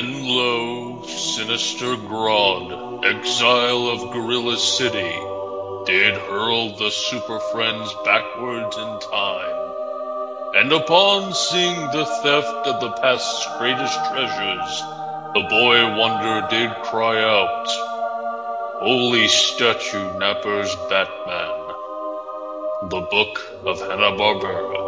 And lo, sinister Grodd, exile of Gorilla City, did hurl the Super Friends backwards in time. And upon seeing the theft of the past's greatest treasures, the boy wonder did cry out, Holy statue Napper's Batman. The Book of Hanna-Barbera.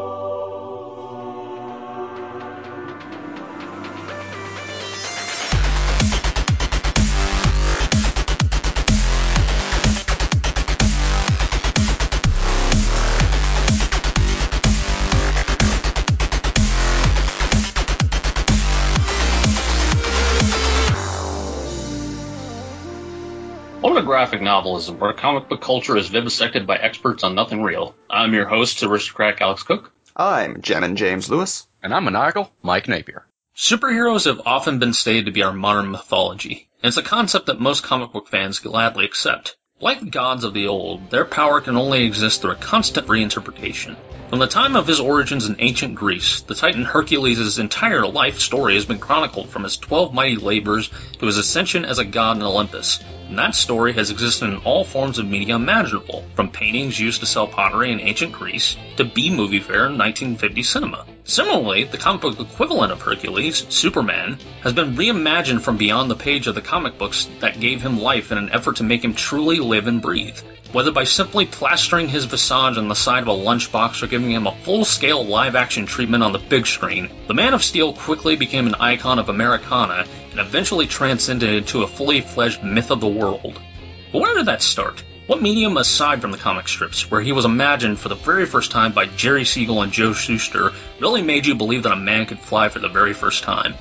Novelism, where comic book culture is vivisected by experts on nothing real. I'm your host, aristocrat Alex Cook. I'm Jammin' James Lewis. And I'm maniacal Mike Napier. Superheroes have often been stated to be our modern mythology, and it's a concept that most comic book fans gladly accept. Like the gods of the old, their power can only exist through a constant reinterpretation. From the time of his origins in ancient Greece, the Titan Hercules' entire life story has been chronicled from his 12 mighty labors to his ascension as a god in Olympus. And that story has existed in all forms of media imaginable, from paintings used to sell pottery in ancient Greece to B-movie fare in 1950 cinema. Similarly, the comic book equivalent of Hercules, Superman, has been reimagined from beyond the page of the comic books that gave him life in an effort to make him truly live and breathe whether by simply plastering his visage on the side of a lunchbox or giving him a full-scale live-action treatment on the big screen, the Man of Steel quickly became an icon of Americana and eventually transcended into a fully fledged myth of the world. But where did that start? What medium aside from the comic strips, where he was imagined for the very first time by Jerry Siegel and Joe Shuster, really made you believe that a man could fly for the very first time?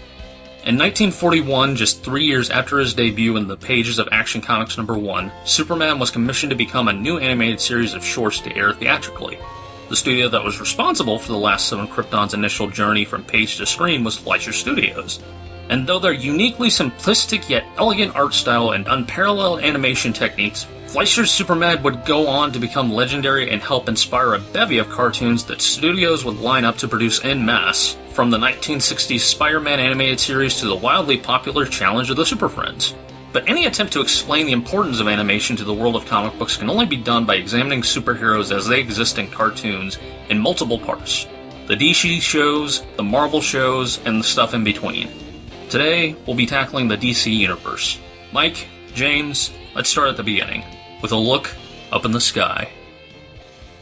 In 1941, just three years after his debut in the pages of Action Comics number 1, Superman was commissioned to become a new animated series of shorts to air theatrically. The studio that was responsible for the last son of Krypton's initial journey from page to screen was Fleischer Studios. And though their uniquely simplistic yet elegant art style and unparalleled animation techniques Fleischer's Superman would go on to become legendary and help inspire a bevy of cartoons that studios would line up to produce en masse, from the 1960s Spider-Man animated series to the wildly popular Challenge of the Super Friends. But any attempt to explain the importance of animation to the world of comic books can only be done by examining superheroes as they exist in cartoons in multiple parts. The DC shows, the Marvel shows, and the stuff in between. Today, we'll be tackling the DC Universe. Mike, James, let's start at the beginning with a look up in the sky.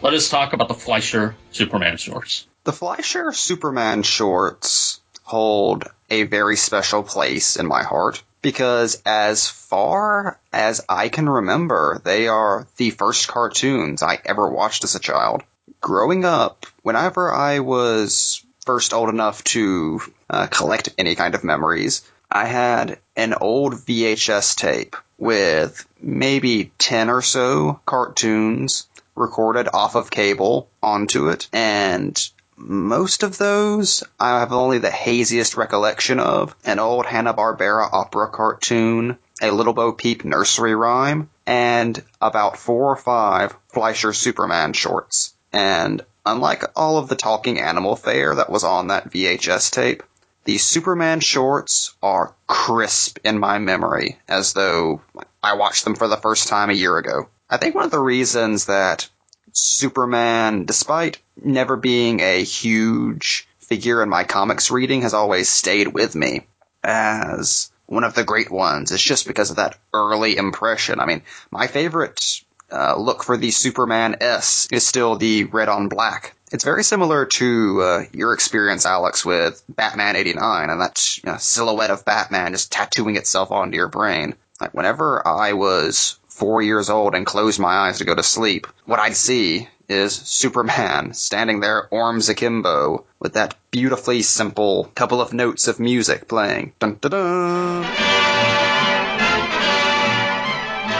Let us talk about the Fleischer Superman shorts. The Fleischer Superman shorts hold a very special place in my heart because as far as I can remember, they are the first cartoons I ever watched as a child. Growing up, whenever I was first old enough to uh, collect any kind of memories, I had an old VHS tape with maybe 10 or so cartoons recorded off of cable onto it. And most of those I have only the haziest recollection of. An old Hanna-Barbera opera cartoon, a Little Bo Peep nursery rhyme, and about four or five Fleischer Superman shorts. And unlike all of the talking animal fare that was on that VHS tape, the Superman shorts are crisp in my memory, as though I watched them for the first time a year ago. I think one of the reasons that Superman, despite never being a huge figure in my comics reading, has always stayed with me as one of the great ones. is just because of that early impression. I mean, my favorite uh, look for the Superman S is still the red on black it's very similar to uh, your experience, Alex, with Batman 89 and that you know, silhouette of Batman just tattooing itself onto your brain. Like, whenever I was four years old and closed my eyes to go to sleep, what I'd see is Superman standing there arms akimbo with that beautifully simple couple of notes of music playing. Dun dun!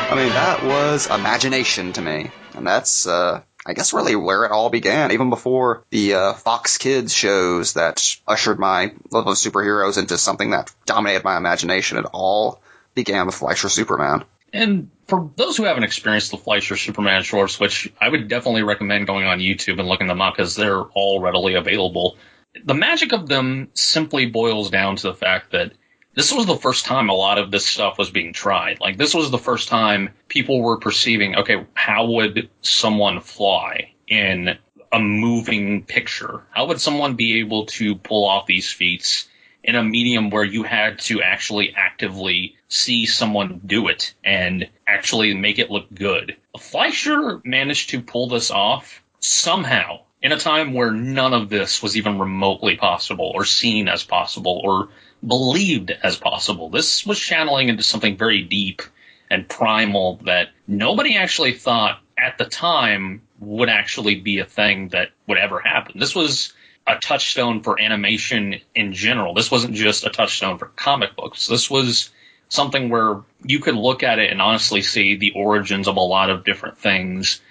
I mean, that was imagination to me. And that's, uh, I guess really where it all began, even before the uh, Fox Kids shows that ushered my love of superheroes into something that dominated my imagination. It all began with Fleischer Superman. And for those who haven't experienced the Fleischer Superman shorts, which I would definitely recommend going on YouTube and looking them up because they're all readily available, the magic of them simply boils down to the fact that this was the first time a lot of this stuff was being tried. Like this was the first time people were perceiving, okay, how would someone fly in a moving picture? How would someone be able to pull off these feats in a medium where you had to actually actively see someone do it and actually make it look good? Fleischer managed to pull this off somehow in a time where none of this was even remotely possible or seen as possible or believed as possible. This was channeling into something very deep and primal that nobody actually thought at the time would actually be a thing that would ever happen. This was a touchstone for animation in general. This wasn't just a touchstone for comic books. This was something where you could look at it and honestly see the origins of a lot of different things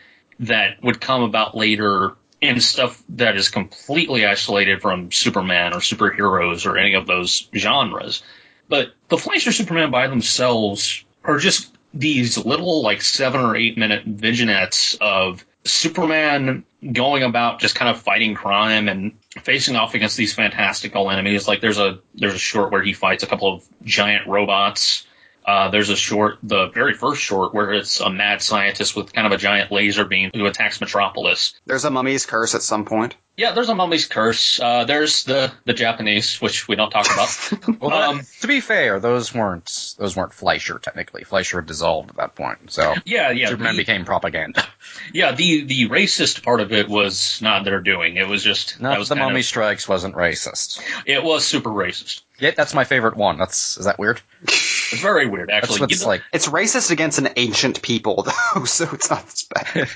that would come about later in stuff that is completely isolated from Superman or superheroes or any of those genres. But the Fleischer Superman by themselves are just these little like seven or eight minute vignettes of Superman going about just kind of fighting crime and facing off against these fantastical enemies. Like there's a there's a short where he fights a couple of giant robots uh, there's a short, the very first short, where it's a mad scientist with kind of a giant laser beam who attacks Metropolis. There's a mummy's curse at some point. Yeah, there's a mummy's curse. Uh, there's the the Japanese, which we don't talk about. well, um, to be fair, those weren't those weren't Fleischer technically. Fleischer dissolved at that point, so yeah, yeah, Superman the, became propaganda. Yeah, the the racist part of it was not their doing. It was just not was the mummy of, strikes wasn't racist. It was super racist. Yeah, that's my favorite one. That's is that weird? It's very weird, actually. It's like it's racist against an ancient people, though, so it's not bad.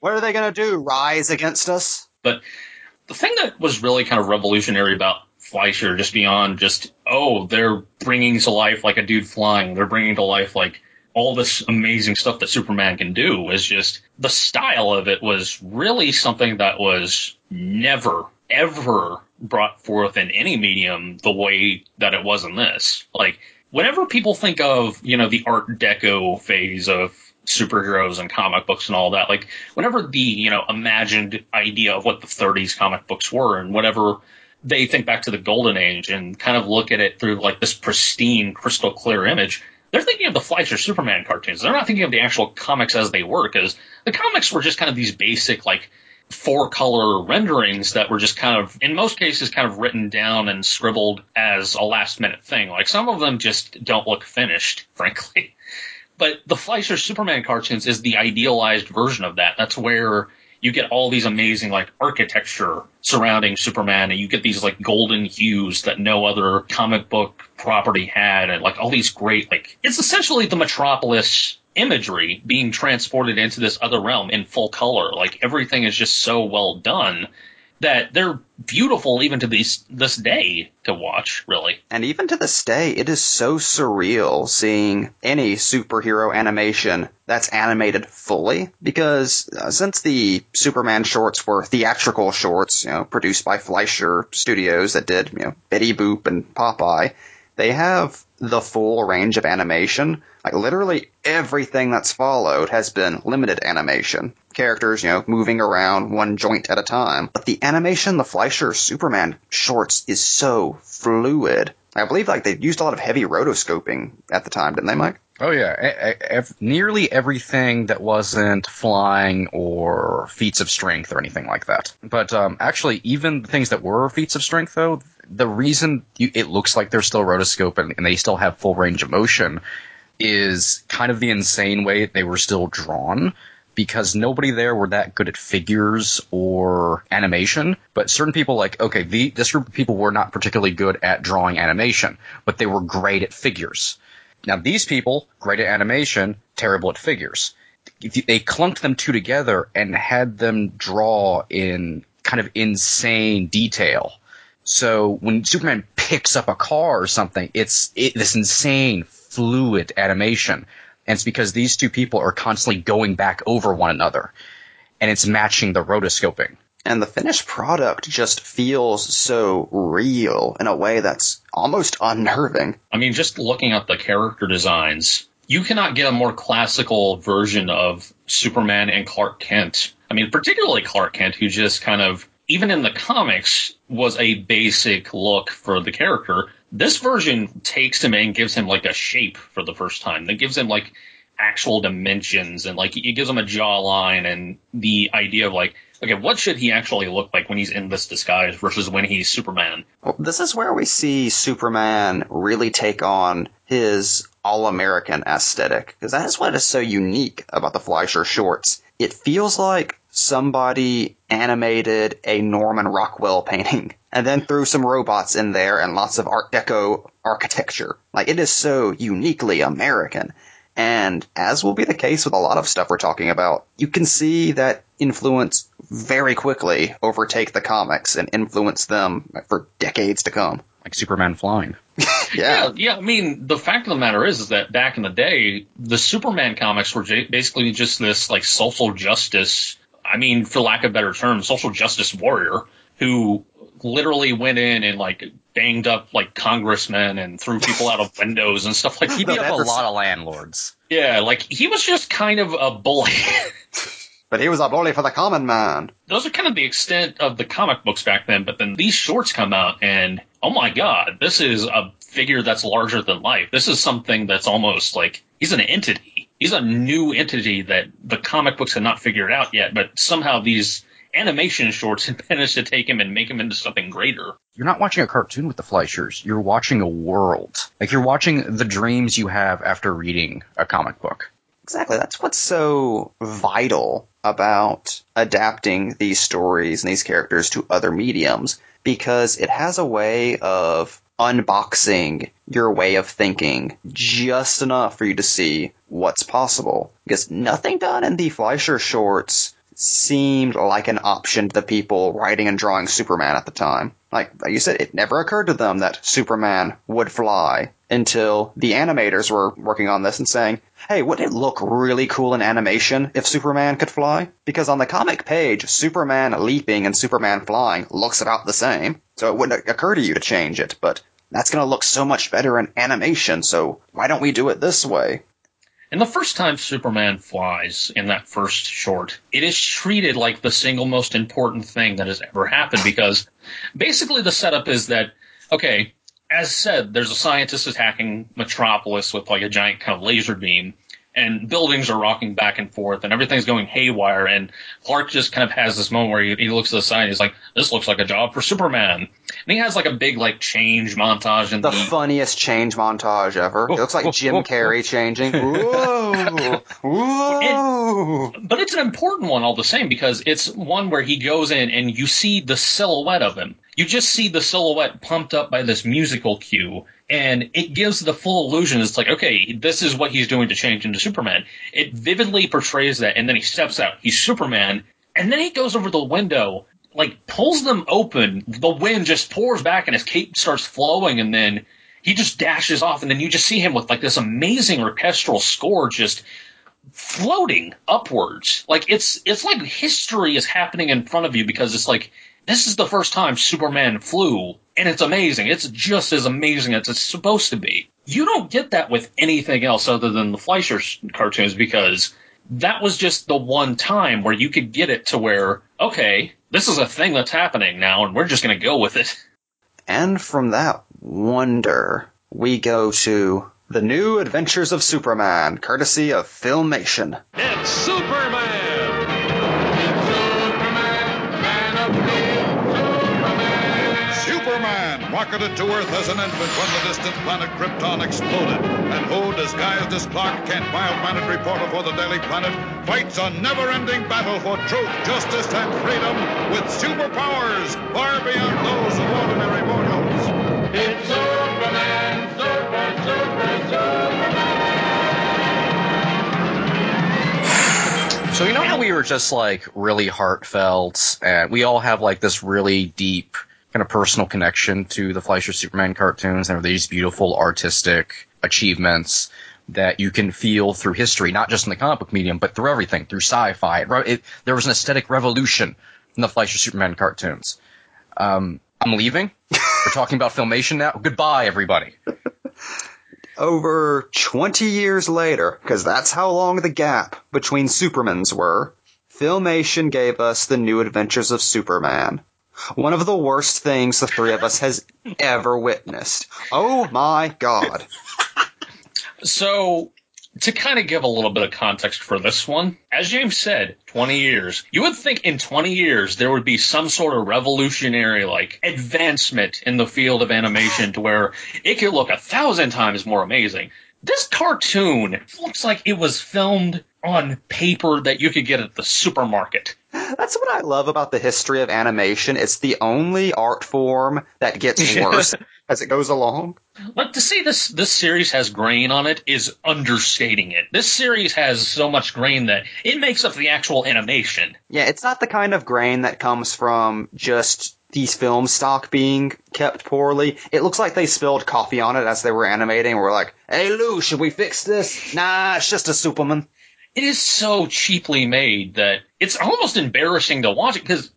what are they gonna do? Rise against us? But the thing that was really kind of revolutionary about Fleischer, just beyond just oh, they're bringing to life like a dude flying. They're bringing to life like all this amazing stuff that Superman can do is just the style of it was really something that was never ever brought forth in any medium the way that it was in this. Like whenever people think of, you know, the art deco phase of superheroes and comic books and all that, like whenever the, you know, imagined idea of what the 30s comic books were and whatever they think back to the golden age and kind of look at it through like this pristine, crystal clear image, they're thinking of the Fleischer Superman cartoons. They're not thinking of the actual comics as they were because the comics were just kind of these basic, like, four color renderings that were just kind of, in most cases, kind of written down and scribbled as a last minute thing. Like some of them just don't look finished, frankly. But the Fleischer Superman cartoons is the idealized version of that. That's where you get all these amazing like architecture surrounding Superman and you get these like golden hues that no other comic book property had and like all these great like it's essentially the Metropolis imagery being transported into this other realm in full color. Like everything is just so well done that they're beautiful even to this this day to watch, really. And even to this day, it is so surreal seeing any superhero animation that's animated fully because uh, since the Superman shorts were theatrical shorts, you know, produced by Fleischer Studios that did, you know, Betty Boop and Popeye, they have the full range of animation. Like literally everything that's followed has been limited animation. Characters, you know, moving around one joint at a time. But the animation, the Fleischer Superman shorts is so fluid. I believe like they used a lot of heavy rotoscoping at the time, didn't they, Mike? Oh yeah, e- nearly everything that wasn't flying or feats of strength or anything like that. But um, actually, even the things that were feats of strength, though, the reason you, it looks like they're still rotoscope and, and they still have full range of motion is kind of the insane way they were still drawn because nobody there were that good at figures or animation. But certain people, like, okay, the, this group of people were not particularly good at drawing animation, but they were great at figures. Now, these people, great at animation, terrible at figures. They clunked them two together and had them draw in kind of insane detail. So when Superman picks up a car or something, it's it, this insane fluid animation. And it's because these two people are constantly going back over one another. And it's matching the rotoscoping. And the finished product just feels so real in a way that's almost unnerving. I mean, just looking at the character designs, you cannot get a more classical version of Superman and Clark Kent. I mean, particularly Clark Kent, who just kind of even in the comics, was a basic look for the character. This version takes him and gives him like a shape for the first time. That gives him like actual dimensions and like it gives him a jawline and the idea of like, okay, what should he actually look like when he's in this disguise versus when he's Superman? Well, this is where we see Superman really take on his all-American aesthetic, because that is what is so unique about the Fleischer shorts. It feels like somebody animated a Norman Rockwell painting and then threw some robots in there and lots of Art Deco architecture. Like it is so uniquely American. And as will be the case with a lot of stuff we're talking about, you can see that influence very quickly overtake the comics and influence them for decades to come. Like Superman flying. yeah. yeah, I mean, the fact of the matter is, is that back in the day, the Superman comics were j- basically just this like social justice. I mean, for lack of better term, social justice warrior who literally went in and like banged up like congressmen and threw people out of windows and stuff like He beat up a lot of landlords. Yeah, like he was just kind of a bully. But he was a bully for the common man. Those are kind of the extent of the comic books back then, but then these shorts come out and oh my god, this is a figure that's larger than life. This is something that's almost like he's an entity. He's a new entity that the comic books had not figured out yet, but somehow these animation shorts had managed to take him and make him into something greater. You're not watching a cartoon with the Fleischers. You're watching a world. Like you're watching the dreams you have after reading a comic book. Exactly. That's what's so vital about adapting these stories and these characters to other mediums because it has a way of unboxing your way of thinking just enough for you to see what's possible. Because nothing done in the Fleischer shorts seemed like an option to the people writing and drawing Superman at the time. Like you said, it never occurred to them that Superman would fly until the animators were working on this and saying, hey, wouldn't it look really cool in animation if Superman could fly? Because on the comic page, Superman leaping and Superman flying looks about the same. So it wouldn't occur to you to change it, but that's going to look so much better in animation, so why don't we do it this way? And the first time Superman flies in that first short, it is treated like the single most important thing that has ever happened because basically the setup is that, okay, as said, there's a scientist attacking Metropolis with like a giant kind of laser beam and buildings are rocking back and forth and everything's going haywire and Clark just kind of has this moment where he, he looks at the sign and he's like, this looks like a job for Superman. And he has like a big like change montage and the, the funniest change montage ever. Whoa, it looks like whoa, Jim whoa, Carrey changing. Whoa, whoa. It, but it's an important one all the same because it's one where he goes in and you see the silhouette of him. You just see the silhouette pumped up by this musical cue and it gives the full illusion. It's like, okay, this is what he's doing to change into Superman. It vividly portrays that, and then he steps out. He's Superman, and then he goes over the window, like pulls them open. The wind just pours back, and his cape starts flowing, and then he just dashes off, and then you just see him with like this amazing orchestral score just floating upwards. Like it's it's like history is happening in front of you because it's like this is the first time Superman flew, and it's amazing. It's just as amazing as it's supposed to be. You don't get that with anything else other than the Fleischer cartoons because that was just the one time where you could get it to where, okay, this is a thing that's happening now, and we're just going to go with it. And from that wonder, we go to the new adventures of Superman, courtesy of Filmation. It's Superman! Rocketed to Earth as an infant when the distant planet Krypton exploded. And who, disguised as Clark Kent, mild-mannered reporter for the Daily Planet, fights a never-ending battle for truth, justice, and freedom with superpowers far beyond those of ordinary mortals. It's Superman, Super, Super, Superman. So you know how we were just like really heartfelt, and we all have like this really deep kind of personal connection to the Fleischer Superman cartoons. There are these beautiful artistic achievements that you can feel through history, not just in the comic book medium, but through everything, through sci-fi. It, it, there was an aesthetic revolution in the Fleischer Superman cartoons. Um, I'm leaving. We're talking about filmation now. Goodbye, everybody. Over 20 years later, because that's how long the gap between Supermans were, Filmation gave us the new adventures of Superman One of the worst things the three of us has ever witnessed. Oh my god. So, to kind of give a little bit of context for this one, as James said, 20 years. You would think in 20 years there would be some sort of revolutionary, like, advancement in the field of animation to where it could look a thousand times more amazing. This cartoon looks like it was filmed on paper that you could get at the supermarket. That's what I love about the history of animation. It's the only art form that gets worse as it goes along. Like to say this this series has grain on it is understating it. This series has so much grain that it makes up the actual animation. Yeah, it's not the kind of grain that comes from just these film stock being kept poorly. It looks like they spilled coffee on it as they were animating. We're like, hey Lou, should we fix this? Nah, it's just a Superman. It is so cheaply made that it's almost embarrassing to watch it because,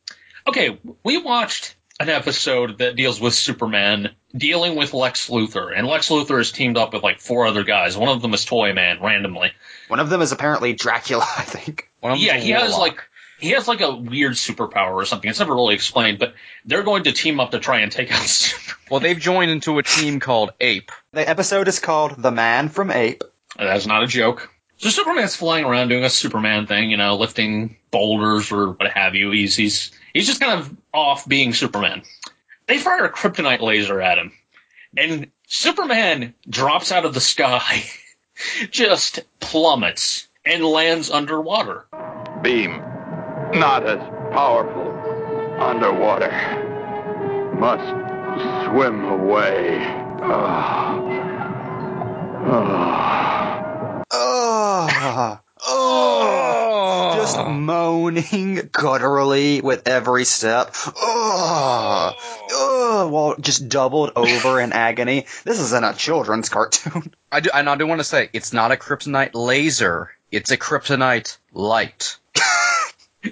okay, we watched an episode that deals with Superman dealing with Lex Luthor, and Lex Luthor is teamed up with like four other guys. One of them is Toy Man randomly. One of them is apparently Dracula, I think. One of Yeah, he has warlock. like he has like a weird superpower or something. It's never really explained, but they're going to team up to try and take out Superman. Well, they've joined into a team called Ape. The episode is called The Man from Ape. That's not a joke. So Superman's flying around doing a Superman thing, you know, lifting boulders or what have you. He's he's he's just kind of off being Superman. They fire a kryptonite laser at him, and Superman drops out of the sky, just plummets and lands underwater. Beam, not as powerful. Underwater. Must swim away. Ah. Ah. Ugh. Ugh. Just moaning gutturally with every step. Oh, oh, While just doubled over in agony. This isn't a children's cartoon. I do, and I do want to say it's not a kryptonite laser. It's a kryptonite light.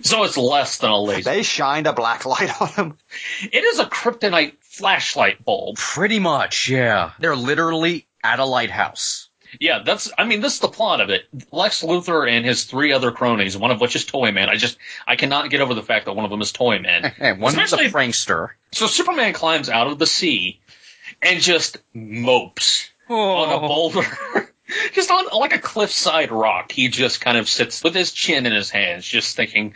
So it's less than a laser. They shined a black light on him. It is a kryptonite flashlight bulb. Pretty much, yeah. They're literally at a lighthouse. Yeah, that's. I mean, this is the plot of it. Lex Luthor and his three other cronies, one of which is Toyman. I just, I cannot get over the fact that one of them is Toyman. Hey, one is a Especially- prankster. so Superman climbs out of the sea and just mopes on a oh. boulder. just on like a cliffside rock. He just kind of sits with his chin in his hands, just thinking,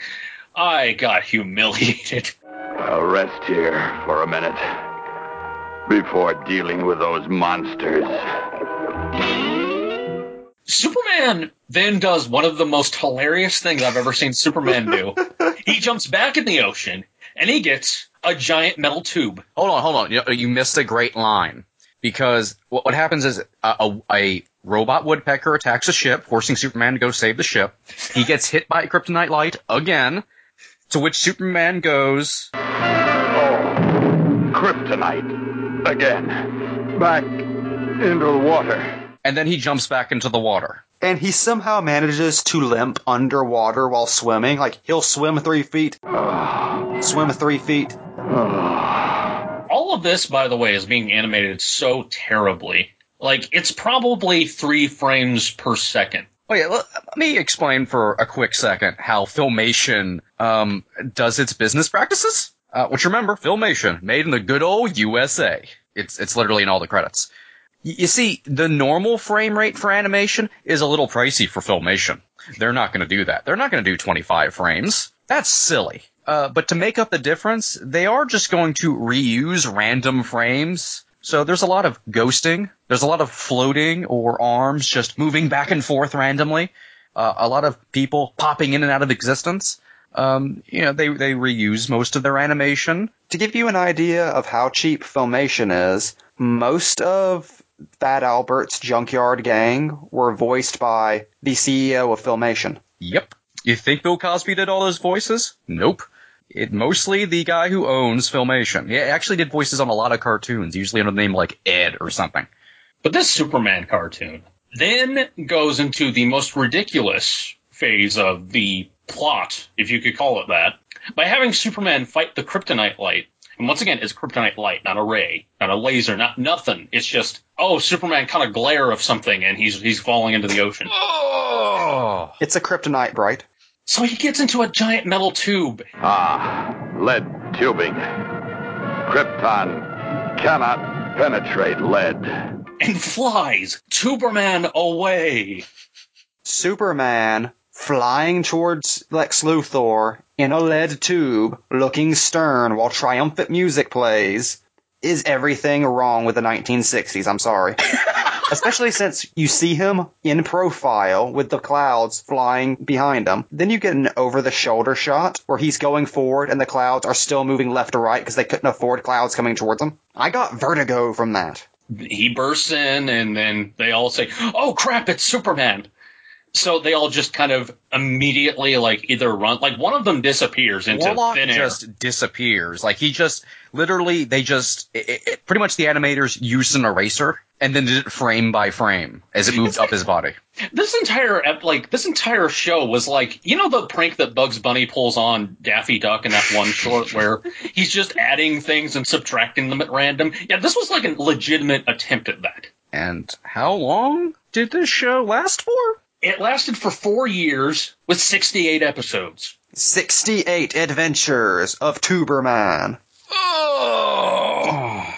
I got humiliated. I'll rest here for a minute before dealing with those monsters. Superman then does one of the most hilarious things I've ever seen Superman do. he jumps back in the ocean and he gets a giant metal tube. Hold on, hold on. You, you missed a great line. Because what, what happens is a, a, a robot woodpecker attacks a ship, forcing Superman to go save the ship. He gets hit by a kryptonite light again, to which Superman goes, Oh, kryptonite. Again. Back into the water. And then he jumps back into the water. And he somehow manages to limp underwater while swimming. Like, he'll swim three feet, swim three feet. All of this, by the way, is being animated so terribly. Like, it's probably three frames per second. Oh yeah, let, let me explain for a quick second how Filmation um, does its business practices. Uh, which remember, Filmation, made in the good old USA. It's it's literally in all the credits. You see, the normal frame rate for animation is a little pricey for Filmation. They're not going to do that. They're not going to do 25 frames. That's silly. Uh, but to make up the difference, they are just going to reuse random frames. So there's a lot of ghosting. There's a lot of floating or arms just moving back and forth randomly. Uh, a lot of people popping in and out of existence. Um, you know, they, they reuse most of their animation. To give you an idea of how cheap Filmation is, most of Fat Albert's Junkyard Gang were voiced by the CEO of Filmation. Yep. You think Bill Cosby did all those voices? Nope. It mostly the guy who owns Filmation. He actually did voices on a lot of cartoons, usually under the name like Ed or something. But this Superman cartoon then goes into the most ridiculous phase of the plot, if you could call it that, by having Superman fight the kryptonite light. And once again, it's kryptonite light, not a ray, not a laser, not nothing. It's just, oh, Superman caught a glare of something and he's he's falling into the ocean. Oh! It's a kryptonite bright. So he gets into a giant metal tube. Ah, lead tubing. Krypton cannot penetrate lead. And flies Tuberman away. Superman flying towards Lex Luthor in a lead tube, looking stern while triumphant music plays, is everything wrong with the 1960s. I'm sorry. Especially since you see him in profile with the clouds flying behind him. Then you get an over the shoulder shot where he's going forward and the clouds are still moving left to right because they couldn't afford clouds coming towards him. I got vertigo from that. He bursts in, and then they all say, "Oh crap! It's Superman!" So they all just kind of immediately like either run, like one of them disappears into Warlock thin air. just disappears. Like he just literally, they just it, it, pretty much the animators used an eraser and then did it frame by frame as it moved up his body. This entire ep- like this entire show was like you know the prank that Bugs Bunny pulls on Daffy Duck in that one short where he's just adding things and subtracting them at random. Yeah, this was like a legitimate attempt at that. And how long did this show last for? It lasted for four years with 68 episodes. 68 Adventures of Tuberman. Oh.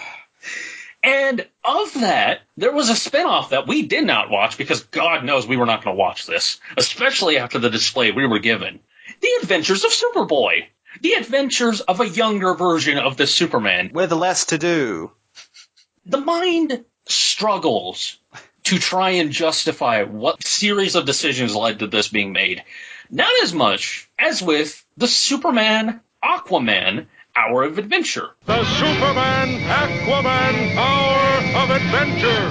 And of that, there was a spinoff that we did not watch because God knows we were not going to watch this, especially after the display we were given. The Adventures of Superboy. The adventures of a younger version of the Superman. With less to do. The mind struggles to try and justify what series of decisions led to this being made. Not as much as with the Superman Aquaman Hour of Adventure. The Superman Aquaman Hour of Adventure.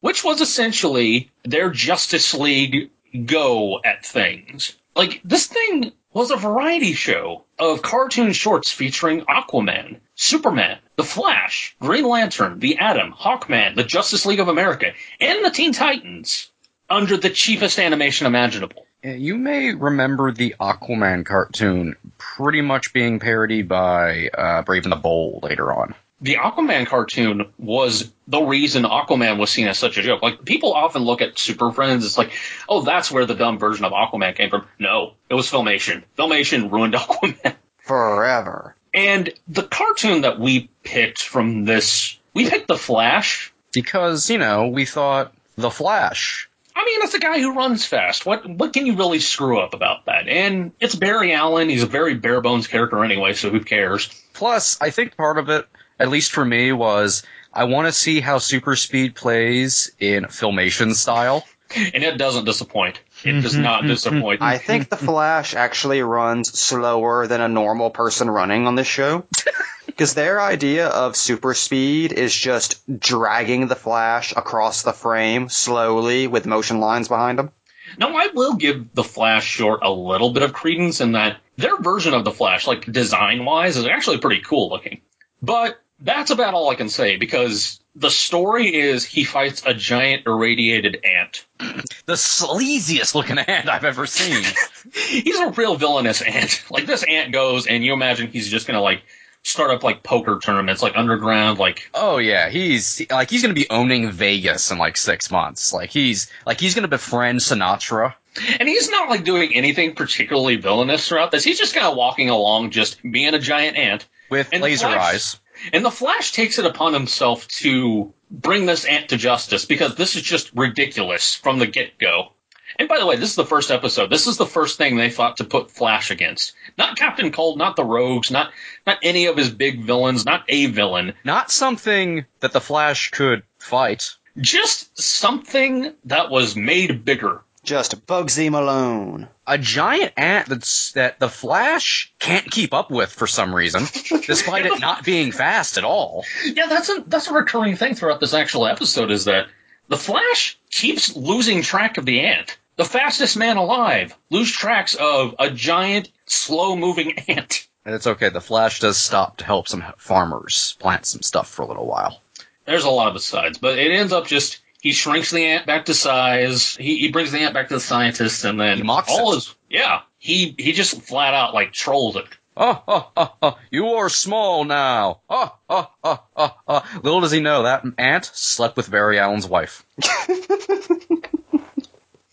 which was essentially their Justice League go at things. Like, this thing was a variety show of cartoon shorts featuring Aquaman, Superman, The Flash, Green Lantern, The Atom, Hawkman, the Justice League of America, and the Teen Titans under the cheapest animation imaginable. You may remember the Aquaman cartoon pretty much being parodied by uh, Brave and the Bold later on. the Aquaman cartoon was the reason Aquaman was seen as such a joke. Like people often look at Super Friends, it's like, oh, that's where the dumb version of Aquaman came from. No, it was Filmation. Filmation ruined Aquaman. Forever. And the cartoon that we picked from this, we picked The Flash. Because, you know, we thought The Flash. I mean, it's a guy who runs fast. What what can you really screw up about that? And it's Barry Allen. He's a very bare bones character anyway, so who cares? Plus, I think part of it, at least for me, was I want to see how super speed plays in filmation style. And it doesn't disappoint. It does mm-hmm, not mm-hmm. disappoint. I think the mm-hmm. Flash actually runs slower than a normal person running on this show. Because their idea of super speed is just dragging the Flash across the frame slowly with motion lines behind him. Now, I will give the Flash short a little bit of credence in that their version of the Flash, like design wise, is actually pretty cool looking. But that's about all I can say because the story is he fights a giant irradiated ant. The sleaziest looking ant I've ever seen. He's a real villainous ant. Like this ant goes, and you imagine he's just gonna like start up like poker tournaments, like underground, like oh yeah, he's like he's gonna be owning Vegas in like six months. Like he's like he's gonna befriend Sinatra. And he's not like doing anything particularly villainous throughout this. He's just kind of walking along, just being a giant ant. with And laser Flash- eyes. And the Flash takes it upon himself to bring this ant to justice because this is just ridiculous from the get go. And by the way, this is the first episode. This is the first thing they thought to put Flash against. Not Captain Cold, not the Rogues, not not any of his big villains, not a villain. Not something that the Flash could fight. Just something that was made bigger. Just Bugsy Malone. A giant ant that's that the Flash can't keep up with for some reason, despite it not being fast at all. Yeah, that's a that's a recurring thing throughout this actual episode is that the Flash keeps losing track of the ant. The fastest man alive lose tracks of a giant, slow moving ant. And it's okay. The Flash does stop to help some farmers plant some stuff for a little while. There's a lot of asides, but it ends up just he shrinks the ant back to size. He, he brings the ant back to the scientist, and then He mocks all it. his yeah he he just flat out like trolls it. Oh, oh, oh, oh, you are small now. Oh, oh, oh, oh, oh. Little does he know that ant slept with Barry Allen's wife.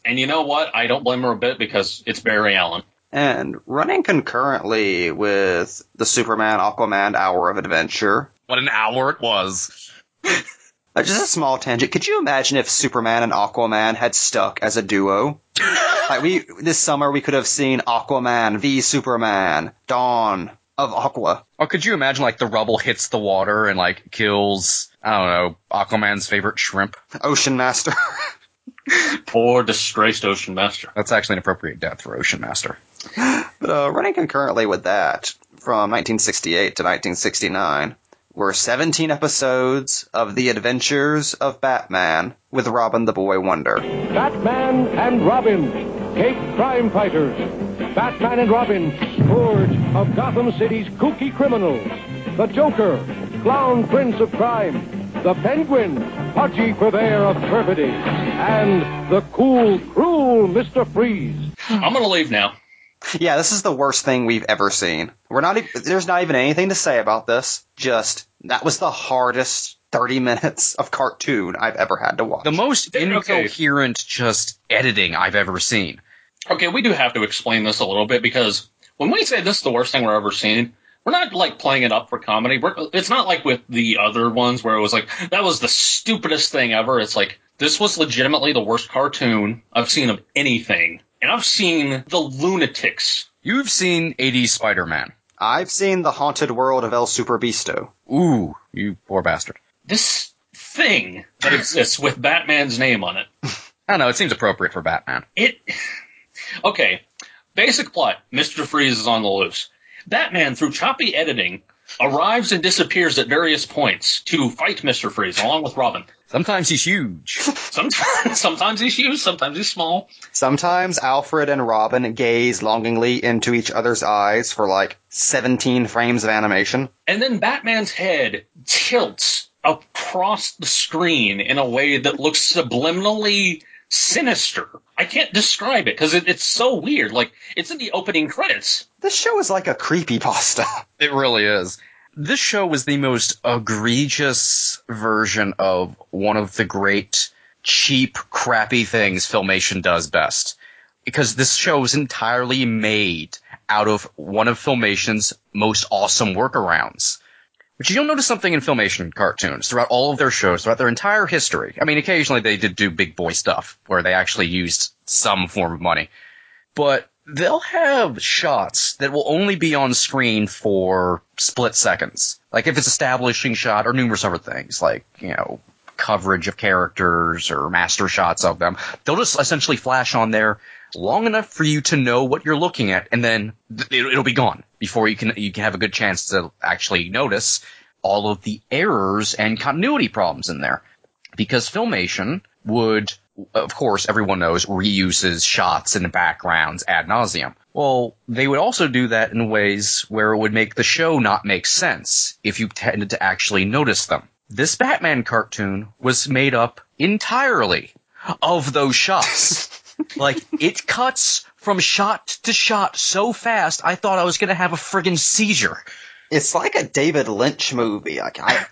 And you know what? I don't blame her a bit because it's Barry Allen. And running concurrently with the Superman Aquaman Hour of Adventure, What an hour it was. uh, just a small tangent. Could you imagine if Superman and Aquaman had stuck as a duo? like we this summer we could have seen Aquaman v Superman, Dawn of Aqua. Or could you imagine like the rubble hits the water and like kills, I don't know, Aquaman's favorite shrimp? Ocean Master. Poor disgraced Ocean Master. That's actually an appropriate death for Ocean Master. But uh, running concurrently with that, from 1968 to 1969, were 17 episodes of The Adventures of Batman with Robin the Boy Wonder. Batman and Robin, Cape Crime Fighters. Batman and Robin, Scourge of Gotham City's kooky criminals. The Joker, Clown Prince of Crime. The Penguin, pudgy purveyor of perfidy. And the cool, cruel Mr. Freeze. I'm gonna leave now. Yeah, this is the worst thing we've ever seen. We're not. e- There's not even anything to say about this. Just that was the hardest 30 minutes of cartoon I've ever had to watch. The most Okay. incoherent just editing I've ever seen. Okay, we do have to explain this a little bit because when we say this is the worst thing we're ever seen, we're not like playing it up for comedy. We're, it's not like with the other ones where it was like that was the stupidest thing ever. It's like this was legitimately the worst cartoon I've seen of anything, and I've seen the lunatics. You've seen 80s Spider-Man. I've seen the haunted world of El Super Beasto. Ooh, you poor bastard. This thing that exists with Batman's name on it. I don't know, it seems appropriate for Batman. It. Okay. Basic plot Mr. Freeze is on the loose. Batman, through choppy editing, arrives and disappears at various points to fight Mr. Freeze along with Robin. Sometimes he's huge. Sometimes, sometimes he's huge, sometimes he's small. Sometimes Alfred and Robin gaze longingly into each other's eyes for like 17 frames of animation. And then Batman's head tilts across the screen in a way that looks subliminally sinister. I can't describe it because it, it's so weird. Like, it's in the opening credits. This show is like a creepy pasta. It really is. This show was the most egregious version of one of the great, cheap, crappy things Filmation does best. Because this show is entirely made out of one of Filmation's most awesome workarounds. But you don't notice something in Filmation cartoons throughout all of their shows, throughout their entire history. I mean, occasionally they did do big boy stuff where they actually used some form of money. But they'll have shots that will only be on screen for split seconds. Like if it's establishing shot or numerous other things, like, you know, coverage of characters or master shots of them. They'll just essentially flash on there long enough for you to know what you're looking at and then it'll be gone before you can, you can have a good chance to actually notice all of the errors and continuity problems in there. Because Filmation would, of course, everyone knows, reuses shots and backgrounds ad nauseum. Well, they would also do that in ways where it would make the show not make sense if you tended to actually notice them. This Batman cartoon was made up entirely of those shots. like, it cuts from shot to shot so fast, I thought I was gonna have a friggin' seizure. It's like a David Lynch movie. Like I,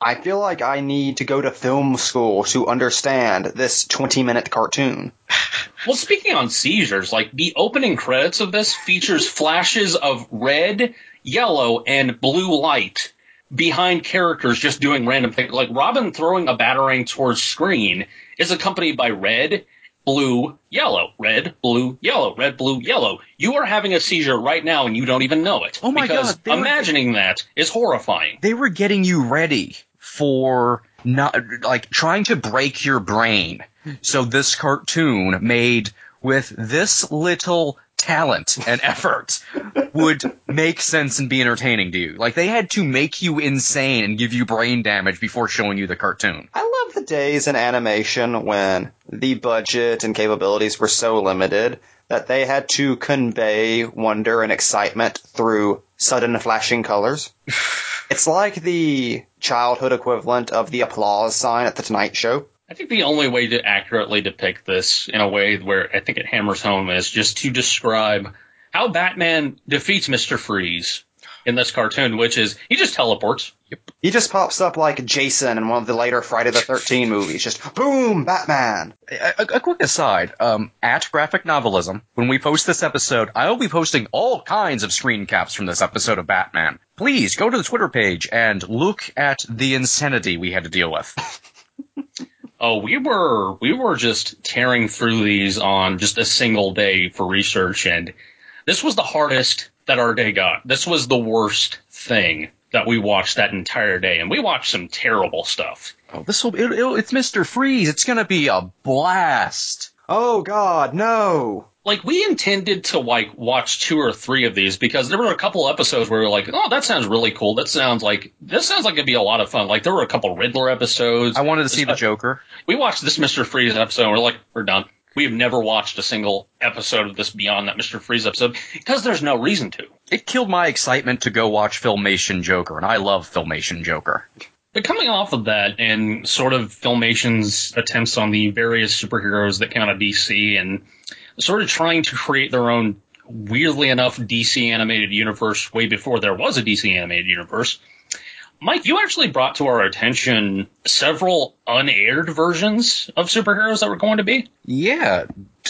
I feel like I need to go to film school to understand this 20 minute cartoon. Well, speaking on seizures, like the opening credits of this features flashes of red, yellow, and blue light behind characters just doing random things. Like Robin throwing a batarang towards screen is accompanied by red, blue, yellow, red, blue, yellow, red, blue, yellow. You are having a seizure right now and you don't even know it. Oh my because God, they were- imagining that is horrifying. they were getting you ready for not like trying to break your brain. So this cartoon made with this little talent and effort would make sense and be entertaining to you. Like they had to make you insane and give you brain damage before showing you the cartoon. I love the days in animation when the budget and capabilities were so limited that they had to convey wonder and excitement through sudden flashing colors. it's like the childhood equivalent of the applause sign at the Tonight Show. I think the only way to accurately depict this in a way where I think it hammers home is just to describe how Batman defeats Mr. Freeze in this cartoon, which is he just teleports. He just pops up like Jason in one of the later Friday the 13 movies. Just boom, Batman. A, a, a quick aside, um, at Graphic Novelism, when we post this episode, I will be posting all kinds of screen caps from this episode of Batman. Please go to the Twitter page and look at the insanity we had to deal with. Oh, we were we were just tearing through these on just a single day for research, and this was the hardest that our day got. This was the worst thing that we watched that entire day, and we watched some terrible stuff. Oh, this will it, it, it's Mr. Freeze. It's gonna be a blast. Oh God, no. Like we intended to like watch two or three of these because there were a couple episodes where we were like, oh, that sounds really cool. That sounds like this sounds like it'd be a lot of fun. Like there were a couple Riddler episodes. I wanted to see the uh, Joker. We watched this Mister Freeze episode. and We're like, we're done. We have never watched a single episode of this beyond that Mister Freeze episode because there's no reason to. It killed my excitement to go watch Filmation Joker, and I love Filmation Joker. But coming off of that and sort of Filmation's attempts on the various superheroes that came out of DC and sort of trying to create their own weirdly enough DC animated universe way before there was a DC animated universe. Mike, you actually brought to our attention several unaired versions of superheroes that were going to be. Yeah,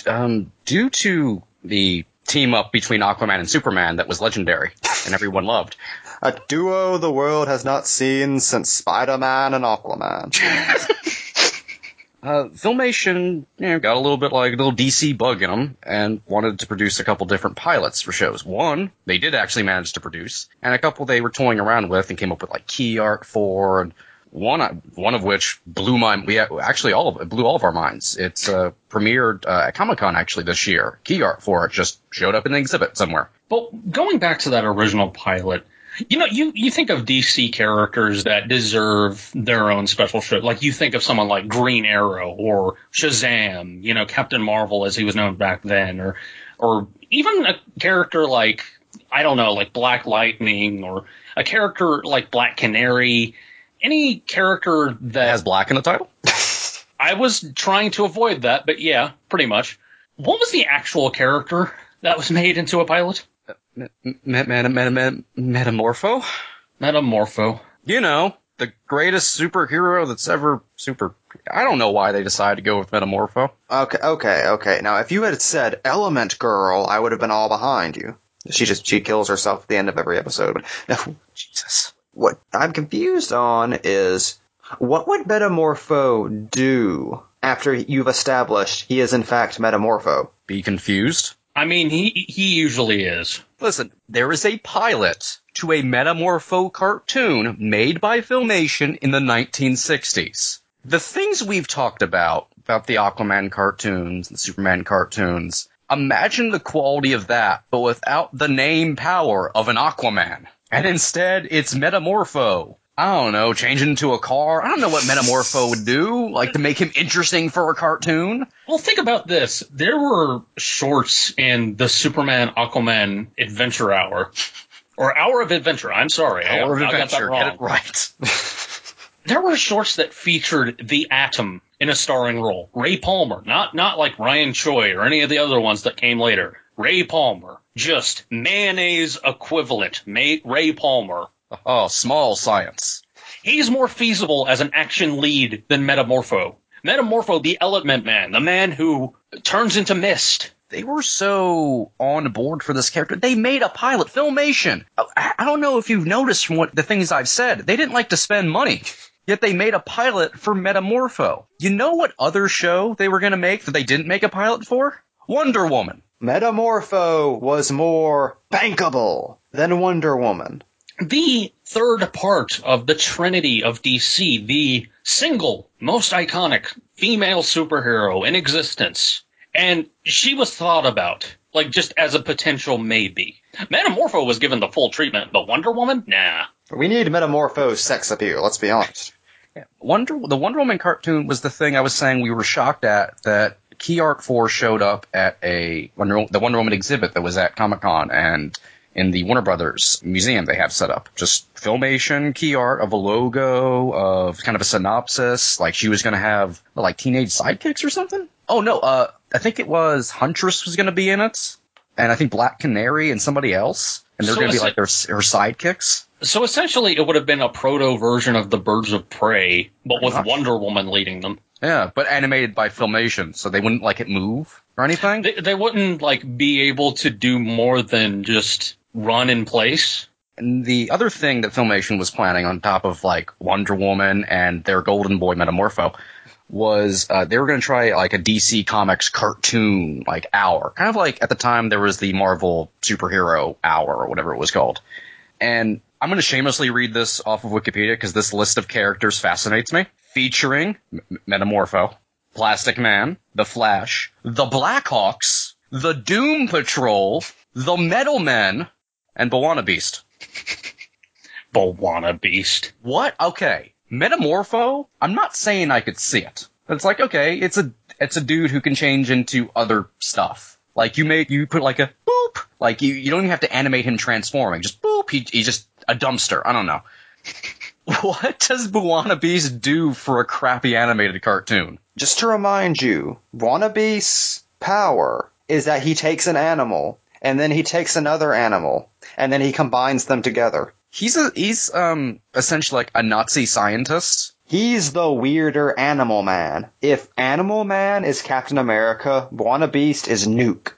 um, due to the team up between Aquaman and Superman that was legendary and everyone loved. A duo the world has not seen since Spider-Man and Aquaman. Uh, Filmation you know, got a little bit like a little DC bug in them and wanted to produce a couple different pilots for shows. One, they did actually manage to produce, and a couple they were toying around with and came up with like Key Art for, and one one of which blew my we actually all of it blew all of our minds. It's uh, premiered uh, at Comic Con actually this year. Key Art for it just showed up in an exhibit somewhere. But going back to that original pilot, you know, you, you think of DC characters that deserve their own special show. Like you think of someone like Green Arrow or Shazam, you know, Captain Marvel as he was known back then, or or even a character like I don't know, like Black Lightning or a character like Black Canary. Any character that has black in the title? I was trying to avoid that, but yeah, pretty much. What was the actual character that was made into a pilot? Uh, met, met, met, met, Metamorpho? Metamorpho. You know, the greatest superhero that's ever super. I don't know why they decided to go with Metamorpho. Okay, okay, okay. Now, if you had said Element Girl, I would have been all behind you. She just she kills herself at the end of every episode. No, Jesus. What I'm confused on is what would Metamorpho do after you've established he is in fact Metamorpho? Be confused? I mean, he he usually is. Listen, there is a pilot to a Metamorpho cartoon made by Filmation in the 1960s. The things we've talked about, about the Aquaman cartoons, the Superman cartoons, imagine the quality of that, but without the name power of an Aquaman. And instead, it's Metamorpho. I don't know, change it into a car. I don't know what Metamorpho would do, like to make him interesting for a cartoon. Well, think about this. There were shorts in the Superman Aquaman Adventure Hour. Or Hour of Adventure, I'm sorry. Hour I, of I Adventure, get it right. There were shorts that featured the Atom in a starring role. Ray Palmer, not not like Ryan Choi or any of the other ones that came later. Ray Palmer, just mayonnaise equivalent. May, Ray Palmer. Oh, small science. He's more feasible as an action lead than Metamorpho. Metamorpho, the Element Man, the man who turns into mist. They were so on board for this character. They made a pilot, Filmation. I I don't know if you've noticed from what the things I've said. They didn't like to spend money. Yet they made a pilot for Metamorpho. You know what other show they were going to make that they didn't make a pilot for? Wonder Woman. Metamorpho was more bankable than Wonder Woman. The third part of the trinity of DC, the single most iconic female superhero in existence. And she was thought about, like just as a potential maybe. Metamorpho was given the full treatment, but Wonder Woman? Nah. We need Metamorpho's sex appeal, let's be honest. Wonder the Wonder Woman cartoon was the thing I was saying we were shocked at that Key Art 4 showed up at a Wonder, the Wonder Woman exhibit that was at Comic Con and in the Warner Brothers museum they have set up. Just filmation, key art of a logo, of kind of a synopsis, like she was going to have like teenage sidekicks or something. Oh no, uh, I think it was Huntress was going to be in it. and I think Black Canary and somebody else, and they're So going to be like their her sidekicks. So essentially, it would have been a proto version of the Birds of Prey, but with Gosh. Wonder Woman leading them. Yeah, but animated by Filmation, so they wouldn't like it move or anything. They, they wouldn't like be able to do more than just run in place. And the other thing that Filmation was planning on top of like Wonder Woman and their Golden Boy Metamorpho was uh, they were going to try like a DC Comics cartoon like hour, kind of like at the time there was the Marvel superhero hour or whatever it was called. And I'm going to shamelessly read this off of Wikipedia because this list of characters fascinates me. Featuring M- Metamorpho, Plastic Man, The Flash, The Blackhawks, The Doom Patrol, The Metal Men, and B'wana Beast. B'wana Beast. What? Okay. Metamorpho? I'm not saying I could see it. But it's like, okay, it's a it's a dude who can change into other stuff. Like you make you put like a boop. Like you, you don't even have to animate him transforming. Just boop. He, he's just a dumpster. I don't know. what does B'wana Beast do for a crappy animated cartoon? Just to remind you, Wannabe's power is that he takes an animal, and then he takes another animal, and then he combines them together. He's a he's um essentially like a Nazi scientist. He's the weirder Animal Man. If Animal Man is Captain America, Wannabeast is Nuke.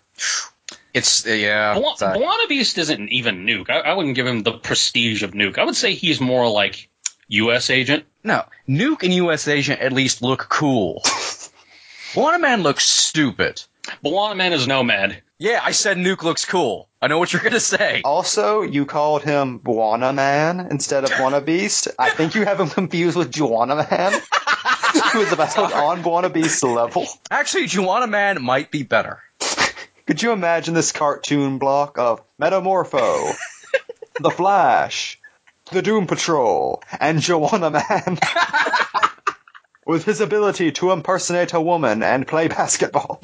It's uh, yeah. Bawa- it's, uh, Beast isn't even Nuke. I, I wouldn't give him the prestige of Nuke. I would say he's more like U.S. agent. No, Nuke and U.S. Agent at least look cool. Buwana Man looks stupid. Bawana Man is Nomad. Yeah, I said Nuke looks cool. I know what you're gonna say. Also, you called him Buana Man instead of Wannabeast. I think you have him confused with Juwanna Mann, who is about on Wannabeast's level. Actually, Juwanna Mann might be better. Could you imagine this cartoon block of Metamorpho, The Flash, The Doom Patrol, and Juwanna Mann? With his ability to impersonate a woman and play basketball.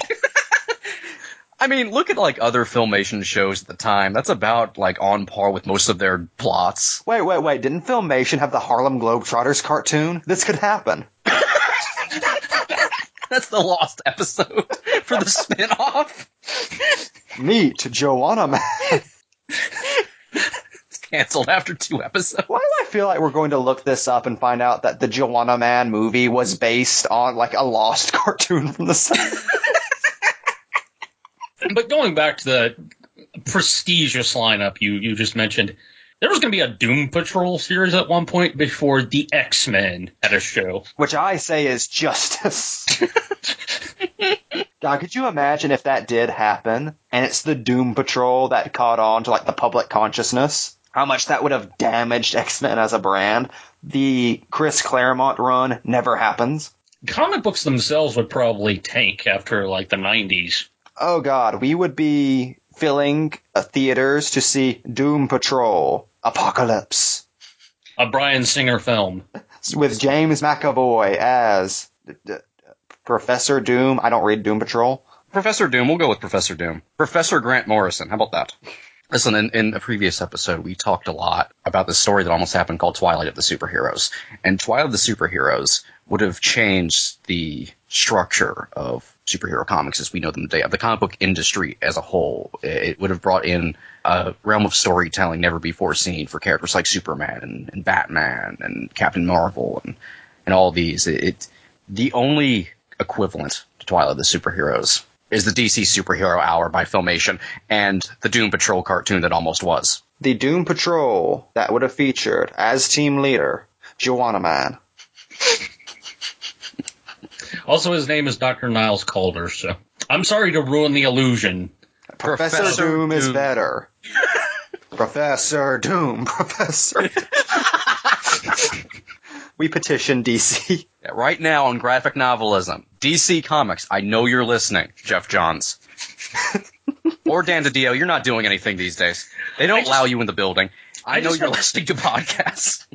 I mean, look at like other filmation shows at the time. That's about like on par with most of their plots. Wait, wait, wait. Didn't Filmation have the Harlem Globetrotters cartoon? This could happen. That's the lost episode for the spin-off. Meet Juwanna Mann. It's canceled after two episodes. Why do I feel like we're going to look this up and find out that the Juwanna Mann movie was based on like a lost cartoon from the 70s? But going back to the prestigious lineup you, you just mentioned, there was going to be a Doom Patrol series at one point before the X Men had a show. which I say is justice. God, could you imagine if that did happen and it's the Doom Patrol that caught on to like the public consciousness? How much that would have damaged X-Men as a brand? The Chris Claremont run never happens. Comic books themselves would probably tank after like the 90s. Oh god, we would be filling uh, theaters to see Doom Patrol, Apocalypse, A Bryan Singer film. with James McAvoy as d- d- Professor Doom. I don't read Doom Patrol. Professor Doom, we'll go with Professor Doom. Professor Grant Morrison, how about that? Listen, in, in a previous episode, we talked a lot about this story that almost happened called Twilight of the Superheroes. And Twilight of the Superheroes would have changed the structure of superhero comics as we know them today, of the comic book industry as a whole. It would have brought in a realm of storytelling never before seen for characters like Superman and, and Batman and Captain Marvel and, and all these. It, it the only equivalent to Twilight of the Superheroes is the DC Superhero Hour by Filmation and the Doom Patrol cartoon that almost was. The Doom Patrol that would have featured as team leader Juwanna Mann. Also, his name is Dr. Niles Caulder, so I'm sorry to ruin the illusion. Professor, Professor Doom, is better. Professor Doom, Professor. we petition DC. Right now on graphic novelism, DC Comics, I know you're listening, Geoff Johns. or Dan DiDio, you're not doing anything these days. They don't just- allow you in the building. I, I know you're want- listening to podcasts.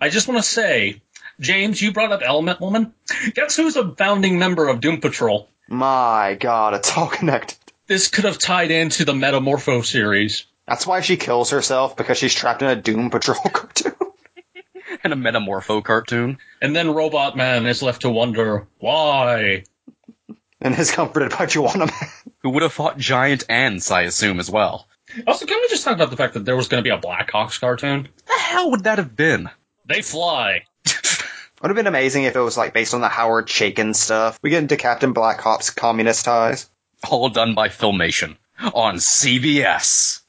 I just want to say, James, you brought up Element Woman. Guess who's a founding member of Doom Patrol? My god, it's all connected. This could have tied into the Metamorpho series. That's why she kills herself because she's trapped in a Doom Patrol cartoon. and a Metamorpho cartoon. And then Robot Man is left to wonder why. and is comforted by Juwanna Mann. who would have fought giant ants, I assume, as well. Also, can we just talk about the fact that there was going to be a Blackhawks cartoon? The hell would that have been? They fly. Would have been amazing if it was like based on the Howard Chaykin stuff. We get into Captain Black Ops communist ties. All done by Filmation on CBS.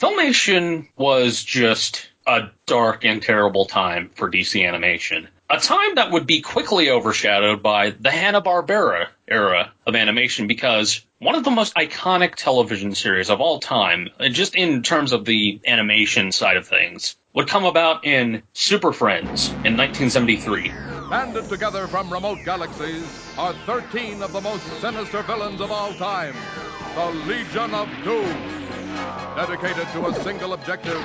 Filmation was just a dark and terrible time for DC animation. A time that would be quickly overshadowed by the Hanna-Barbera era of animation because one of the most iconic television series of all time, just in terms of the animation side of things, would come about in Super Friends in 1973. Banded together from remote galaxies are 13 of the most sinister villains of all time the Legion of Doom. Dedicated to a single objective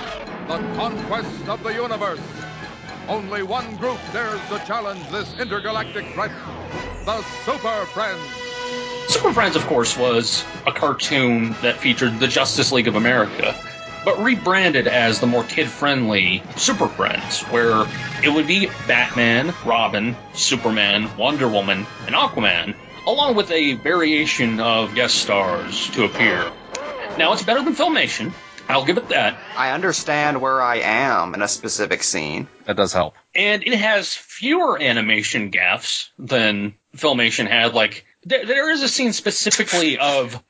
the conquest of the universe. Only one group dares to challenge this intergalactic threat the Super Friends. Super Friends, of course, was a cartoon that featured the Justice League of America, but rebranded as the more kid friendly Super Friends, where it would be Batman, Robin, Superman, Wonder Woman, and Aquaman, along with a variation of guest stars to appear. Now, it's better than Filmation. I'll give it that. I understand where I am in a specific scene. That does help. And it has fewer animation gaffes than Filmation had. Like, there, there is a scene specifically of,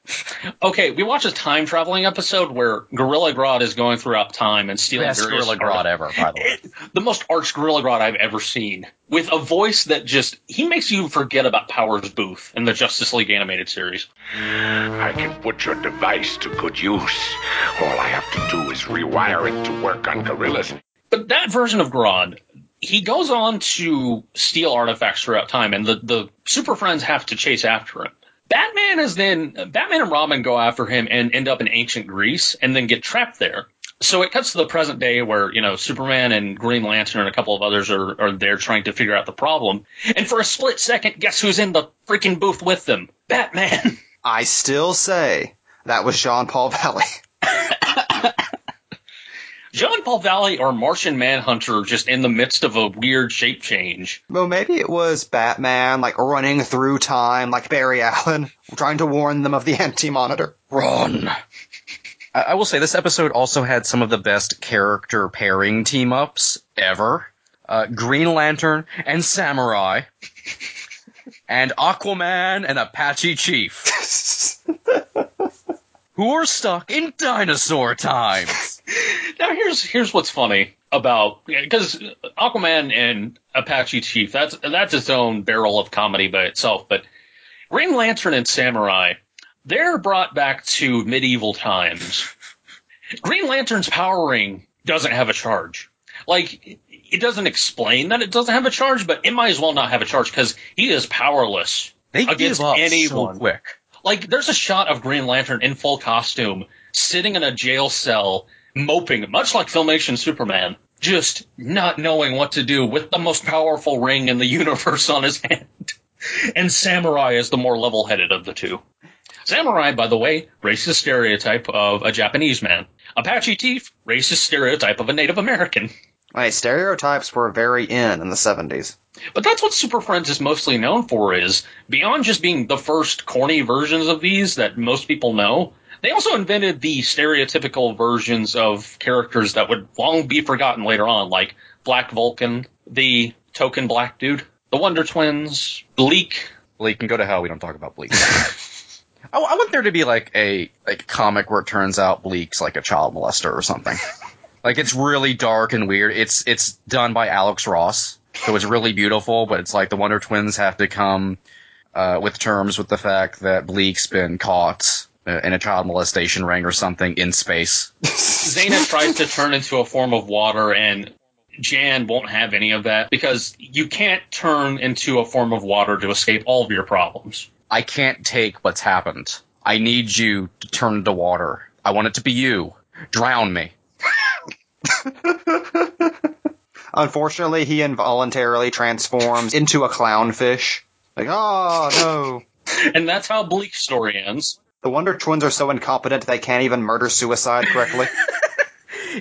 okay, we watch a time traveling episode where Gorilla Grodd is going throughout time and stealing Best various Gorilla Grodd ever, by the way. the most arch Gorilla Grodd I've ever seen, with a voice that just he makes you forget about Powers Boothe in the Justice League animated series. I can put your device to good use. All I have to do is rewire it to work on gorillas. But that version of Grodd, he goes on to steal artifacts throughout time, and the the Super Friends have to chase after him. Batman is then Batman and Robin go after him and end up in ancient Greece and then get trapped there. So it cuts to the present day where, you know, Superman and Green Lantern and a couple of others are, are there trying to figure out the problem. And for a split second, guess who's in the freaking booth with them? Batman. I still say that was Jean Paul Valley. John Paul Valley or Martian Manhunter just in the midst of a weird shape change. Well, maybe it was Batman, like running through time, like Barry Allen, trying to warn them of the anti-monitor. Run. I, I will say this episode also had some of the best character pairing team ups ever. Uh, Green Lantern and Samurai. and Aquaman and Apache Chief. who are stuck in dinosaur times. Now here's here's what's funny about because Aquaman and Apache Chief that's that's its own barrel of comedy by itself, but Green Lantern and Samurai they're brought back to medieval times. Green Lantern's power ring doesn't have a charge. Like it doesn't explain that it doesn't have a charge, but it might as well not have a charge because he is powerless They against anyone. so quick. Like, there's a shot of Green Lantern in full costume, sitting in a jail cell, moping, much like Filmation Superman, just not knowing what to do with the most powerful ring in the universe on his hand. And Samurai is the more level-headed of the two. Samurai, by the way, racist stereotype of a Japanese man. Apache Chief, racist stereotype of a Native American. Right, stereotypes were very in in the 70s. But that's what Super Friends is mostly known for is beyond just being the first corny versions of these that most people know, they also invented the stereotypical versions of characters that would long be forgotten later on, like Black Vulcan, the token black dude, the Wonder Twins, Gleek. Gleek can go to hell. We don't talk about Gleek. I, I want there to be like a like comic where it turns out Gleek's like a child molester or something. like it's really dark and weird. It's it's done by Alex Ross, so it's really beautiful. But it's like the Wonder Twins have to come uh, with terms with the fact that Gleek's been caught uh, in a child molestation ring or something in space. Zena tries to turn into a form of water and Jan won't have any of that because you can't turn into a form of water to escape all of your problems. I can't take what's happened. I need you to turn into water. I want it to be you. Drown me. Unfortunately, he involuntarily transforms into a clownfish. Like, oh no. And that's how Gleek's story ends. The Wonder Twins are so incompetent they can't even murder suicide correctly.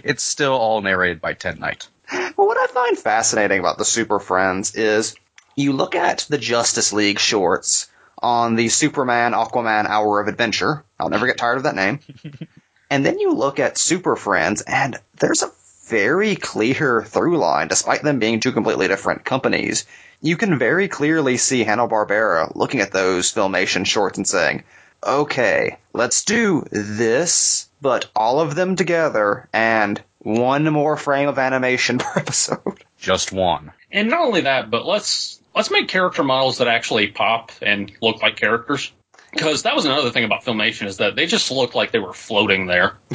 It's still all narrated by Ted Knight. Well, what I find fascinating about the Super Friends is you look at the Justice League shorts on the Superman Aquaman Hour of Adventure. I'll never get tired of that name. and then you look at Super Friends, and there's a very clear through line, despite them being two completely different companies. You can very clearly see Hanna-Barbera looking at those filmation shorts and saying, okay, let's do this, but all of them together and one more frame of animation per episode. Just one. And not only that, but let's let's make character models that actually pop and look like characters. Because that was another thing about filmation is that they just looked like they were floating there.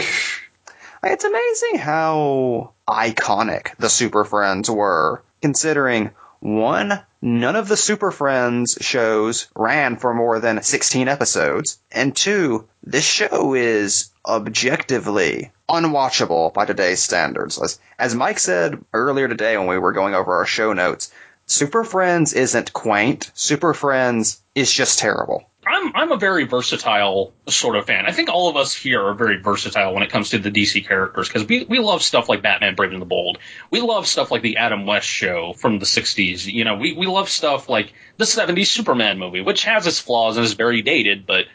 It's amazing how iconic the Super Friends were, considering one, none of the Super Friends shows ran for more than 16 episodes, and two, this show is objectively unwatchable by today's standards. As, as Mike said earlier today when we were going over our show notes, Super Friends isn't quaint. Super Friends is just terrible. I'm I'm a very versatile sort of fan. I think all of us here are very versatile when it comes to the DC characters because we we love stuff like Batman Brave and the Bold. We love stuff like the Adam West show from the 60s. You know, we we love stuff like the 70s Superman movie, which has its flaws and is very dated, but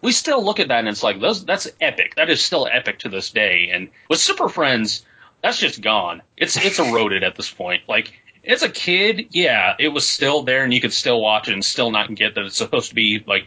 we still look at that and it's like those that's epic. That is still epic to this day. And with Super Friends, that's just gone. It's it's eroded at this point. Like as a kid, yeah, it was still there and you could still watch it and still not get that it's supposed to be like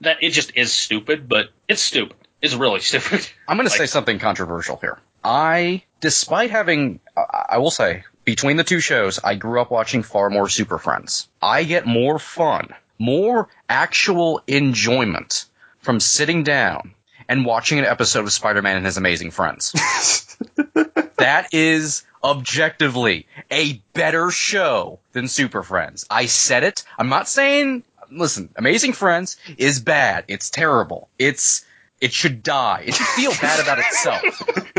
that. It just is stupid, but it's stupid. It's really stupid. I'm going to say something controversial here. I, despite having, I I will say, between the two shows, I grew up watching far more Super Friends. I get more fun, more actual enjoyment from sitting down and watching an episode of Spider-Man and His Amazing Friends. that is objectively a better show than Super Friends. I said it. I'm not saying, listen, Amazing Friends is bad. It's terrible. It's, it should die. It should feel bad about itself.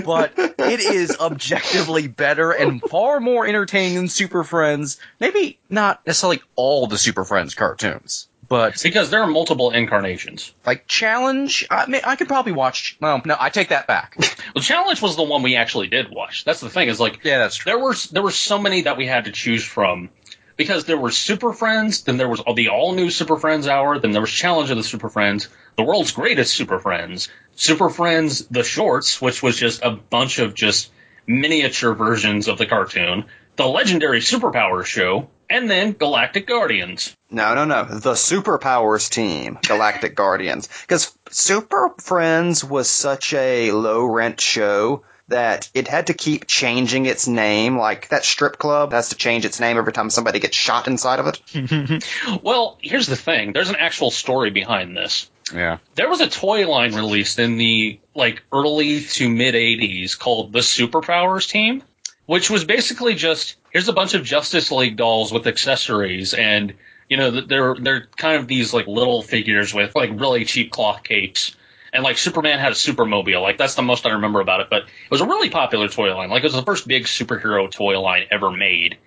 But it is objectively better and far more entertaining than Super Friends. Maybe not necessarily all the Super Friends cartoons. But because there are multiple incarnations. like Challenge, I mean, I could probably watch. Well, no, I take that back. Well, Challenge was the one we actually did watch. That's the thing is like Yeah, that's true. there were there were so many that we had to choose from because there were Super Friends, then there was the all new Super Friends hour, then there was Challenge of the Super Friends, the world's greatest Super Friends, Super Friends the shorts, which was just a bunch of just miniature versions of the cartoon, the legendary Superpower show, and then Galactic Guardians. No, no, no. The Superpowers team, Galactic Guardians. Because Super Friends was such a low rent show that it had to keep changing its name. Like that strip club has to change its name every time somebody gets shot inside of it. Well, here's the thing. There's an actual story behind this. Yeah. There was a toy line released in the like early to mid 80s called the Superpowers team, which was basically just here's a bunch of Justice League dolls with accessories and you know they're they're kind of these like little figures with like really cheap cloth capes. And like Superman had a supermobile, like that's the most I remember about it. But it was a really popular toy line. Like it was the first big superhero toy line ever made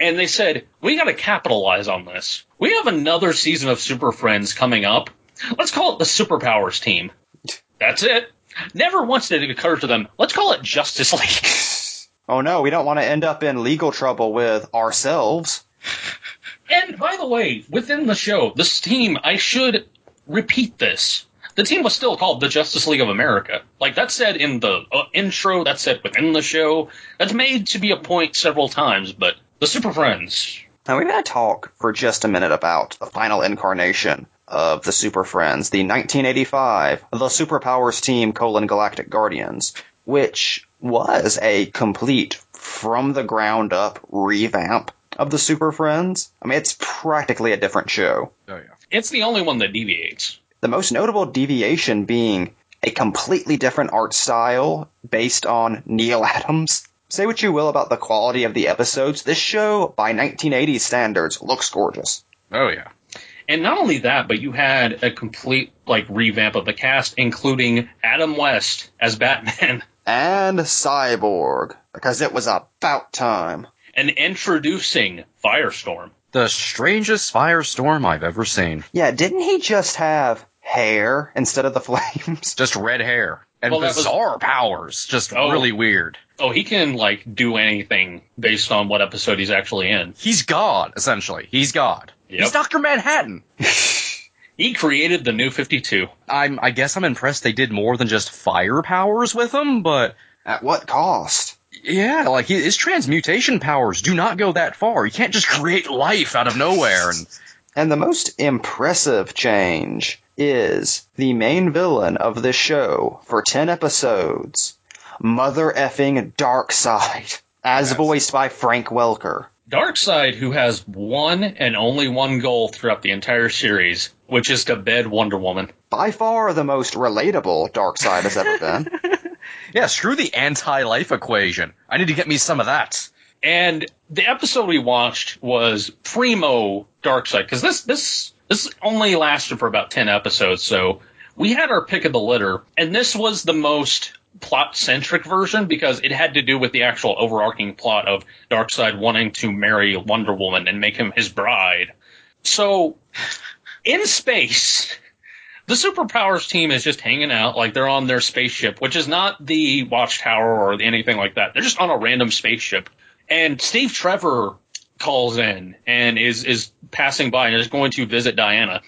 and they said, we got to capitalize on this. We have another season of Super Friends coming up. Let's call it the Superpowers team. That's it. Never once did it occur to them, let's call it Justice League. Oh no, we don't want to end up in legal trouble with ourselves. And by the way, within the show, this team, I should repeat this. The team was still called the Justice League of America. Like that's said in the uh, intro, that's said within the show. That's made to be a point several times, but the Super Friends. Now we gotta talk for just a minute about the final incarnation of the Super Friends, the 1985, the Superpowers Team colon Galactic Guardians, which was a complete from the ground up revamp of the Super Friends. I mean, it's practically a different show. Oh yeah. It's the only one that deviates. The most notable deviation being a completely different art style based on Neal Adams. Say what you will about the quality of the episodes, this show, by 1980s standards, looks gorgeous. Oh yeah. And not only that, but you had a complete like revamp of the cast, including Adam West as Batman, And Cyborg, because it was about time. and introducing Firestorm. The strangest firestorm I've ever seen. Yeah, didn't he just have hair instead of the flames? Just red hair and Well, that was- bizarre powers. Just Oh. really weird. Oh, he can like do anything based on what episode he's actually in. He's God, essentially. He's God. Yep. He's Doctor Manhattan. He created the new 52. I'm, I guess I'm impressed they did more than just fire powers with him, but At what cost? yeah, like his transmutation powers do not go that far. You can't just create life out of nowhere. And And the most impressive change is the main villain of this show for 10 episodes, Mother effing Darkseid, as voiced by Frank Welker. Darkseid, who has one and only one goal throughout the entire series, which is to bed Wonder Woman. By far the most relatable Darkseid has ever been. yeah, screw the anti-life equation. I need to get me some of that. And the episode we watched was primo Darkseid because this this this only lasted for about ten episodes, so we had our pick of the litter, and this was the most plot centric version because it had to do with the actual overarching plot of Darkseid wanting to marry Wonder Woman and make him his bride. So in space, the superpowers team is just hanging out like they're on their spaceship, which is not the Watchtower or anything like that. They're just on a random spaceship. And Steve Trevor calls in and is is passing by and is going to visit Diana.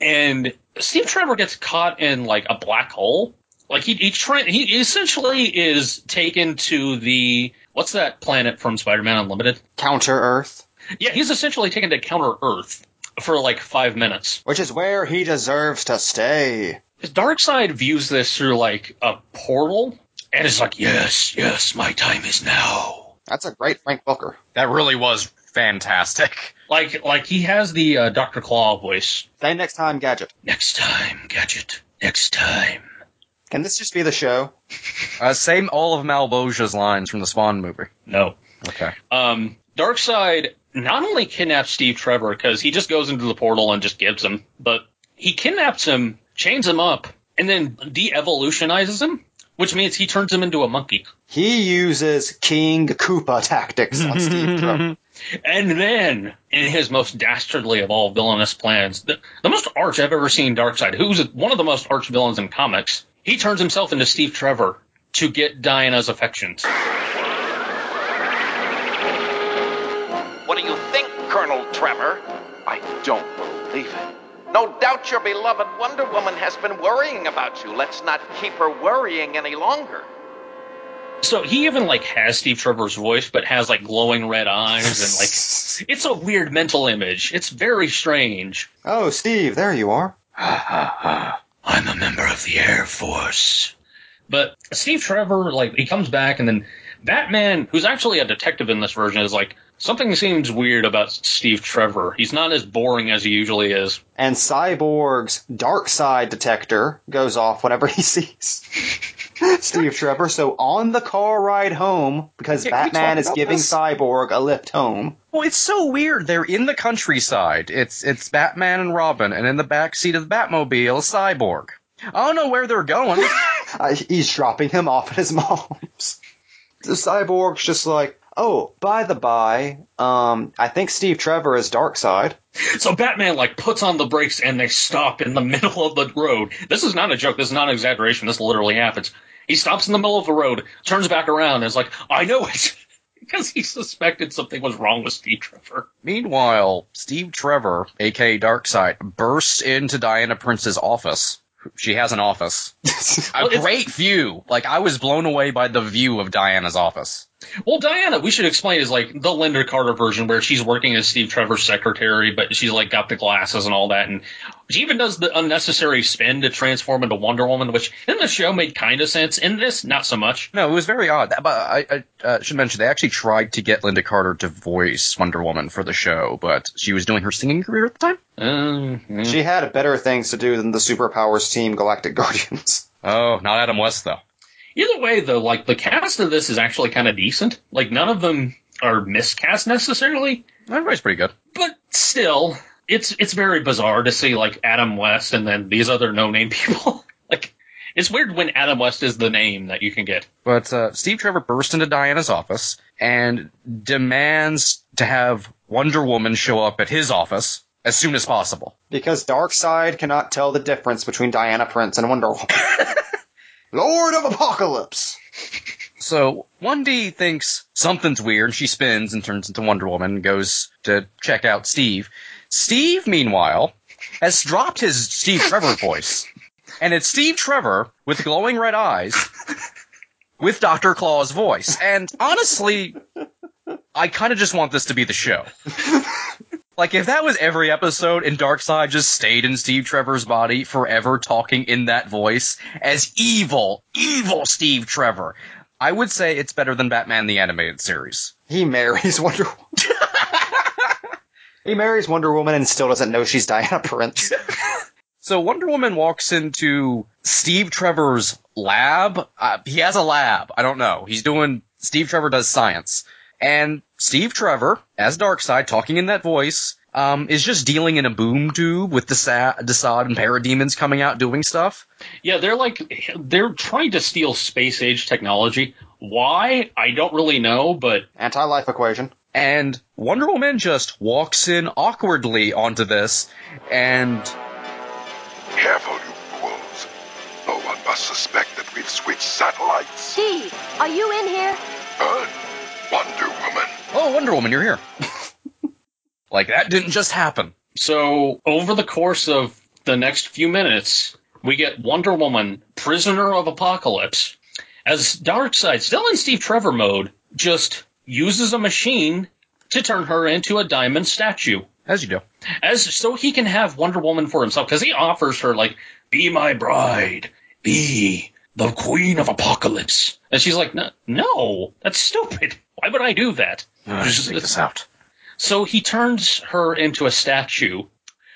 And Steve Trevor gets caught in like a black hole. Like he he, tra- he essentially is taken to the what's that planet from Spider-Man Unlimited? Counter Earth, Yeah, he's essentially taken to Counter Earth for like five minutes. which is where he deserves to stay. Darkseid views this through like a portal and is like, yes, yes, my time is now. That's a great Frank Welker. That really was fantastic. Like, like he has the uh, Doctor Claw voice. Say next time, Gadget. Next time, Gadget. Next time. Can this just be the show? Uh, same all of Malebolgia's lines from the Spawn movie. No. Okay. Um, Darkseid not only kidnaps Steve Trevor because he just goes into the portal and just gives him, but he kidnaps him, chains him up, and then de-evolutionizes him, which means he turns him into a monkey. He uses King Koopa tactics on Steve Trevor. And then, in his most dastardly of all villainous plans, the, the most arch I've ever seen Darkseid, who's one of the most arch villains in comics, he turns himself into Steve Trevor to get Diana's affections. What do you think, Colonel Trevor? I don't believe it. No doubt your beloved Wonder Woman has been worrying about you. Let's not keep her worrying any longer. So he even like has Steve Trevor's voice, but has like glowing red eyes and like it's a weird mental image. It's very strange. Oh, Steve, there you are. I'm a member of the Air Force. But Steve Trevor, like, he comes back and then Batman, who's actually a detective in this version, is like, something seems weird about Steve Trevor. He's not as boring as he usually is. And Cyborg's dark side detector goes off whenever he sees Steve Trevor. So on the car ride home, because Yeah, Batman is giving this? Cyborg a lift home, Well, it's so weird. They're in the countryside. It's it's Batman and Robin, and in the back seat of the Batmobile, is Cyborg. I don't know where they're going. uh, he's dropping him off at his mom's. The Cyborg's just like, oh, by the by, um, I think Steve Trevor is Darkseid. So Batman, like, puts on the brakes and they stop in the middle of the road. This is not a joke. This is not an exaggeration. This literally happens. He stops in the middle of the road, turns back around, and is like, I know it. Because he suspected something was wrong with Steve Trevor. Meanwhile, Steve Trevor, aka Darkseid, bursts into Diana Prince's office. She has an office. A Well, it's- great view. Like I was blown away by the view of Diana's office. Well, Diana, we should explain is like the Lynda Carter version where she's working as Steve Trevor's secretary, but she's like got the glasses and all that, and she even does the unnecessary spin to transform into Wonder Woman, which in the show made kind of sense. In this, not so much. No, it was very odd. But I, I uh, should mention they actually tried to get Lynda Carter to voice Wonder Woman for the show, but she was doing her singing career at the time. Uh, yeah. She had better things to do than the Superpowers team Galactic Guardians. Oh, not Adam West though. Either way, though, like the cast of this is actually kind of decent. Like none of them are miscast necessarily, Everybody's pretty good. but still, it's it's very bizarre to see like Adam West and then these other no name people. like it's weird when Adam West is the name that you can get. But uh, Steve Trevor bursts into Diana's office and demands to have Wonder Woman show up at his office as soon as possible. Because Darkseid cannot tell the difference between Diana Prince and Wonder Woman. Lord of Apokolips! So 1D thinks something's weird, and she spins and turns into Wonder Woman and goes to check out Steve. Steve, meanwhile, has dropped his Steve Trevor voice. And it's Steve Trevor with glowing red eyes with Dr. Claw's voice. And honestly, I kind of just want this to be the show. Like, if that was every episode and Darkseid just stayed in Steve Trevor's body forever talking in that voice as evil, evil Steve Trevor, I would say it's better than Batman the Animated Series. He marries Wonder Woman. he marries Wonder Woman and still doesn't know she's Diana Prince. So Wonder Woman walks into Steve Trevor's lab. Uh, he has a lab. I don't know. He's doing, Steve Trevor does science. And Steve Trevor, as Darkseid, talking in that voice, um, is just dealing in a boom tube with Desa- Desaad and Parademons coming out doing stuff. Yeah, they're like they're trying to steal space age technology. Why? I don't really know, but Anti-life equation. And Wonder Woman just walks in awkwardly onto this and Careful, you fools. No one must suspect that we've switched satellites. Steve, are you in here? Huh? Wonder Woman. Oh, Wonder Woman, you're here. like that didn't just happen. So over the course of the next few minutes, we get Wonder Woman, prisoner of Apokolips, as Darkseid, still in Steve Trevor mode, just uses a machine to turn her into a diamond statue. As you do. As so he can have Wonder Woman for himself, because he offers her like, "Be my bride, be the queen of Apokolips," and she's like, "No, no, that's stupid. Why would I do that?" Just take this out. So he turns her into a statue.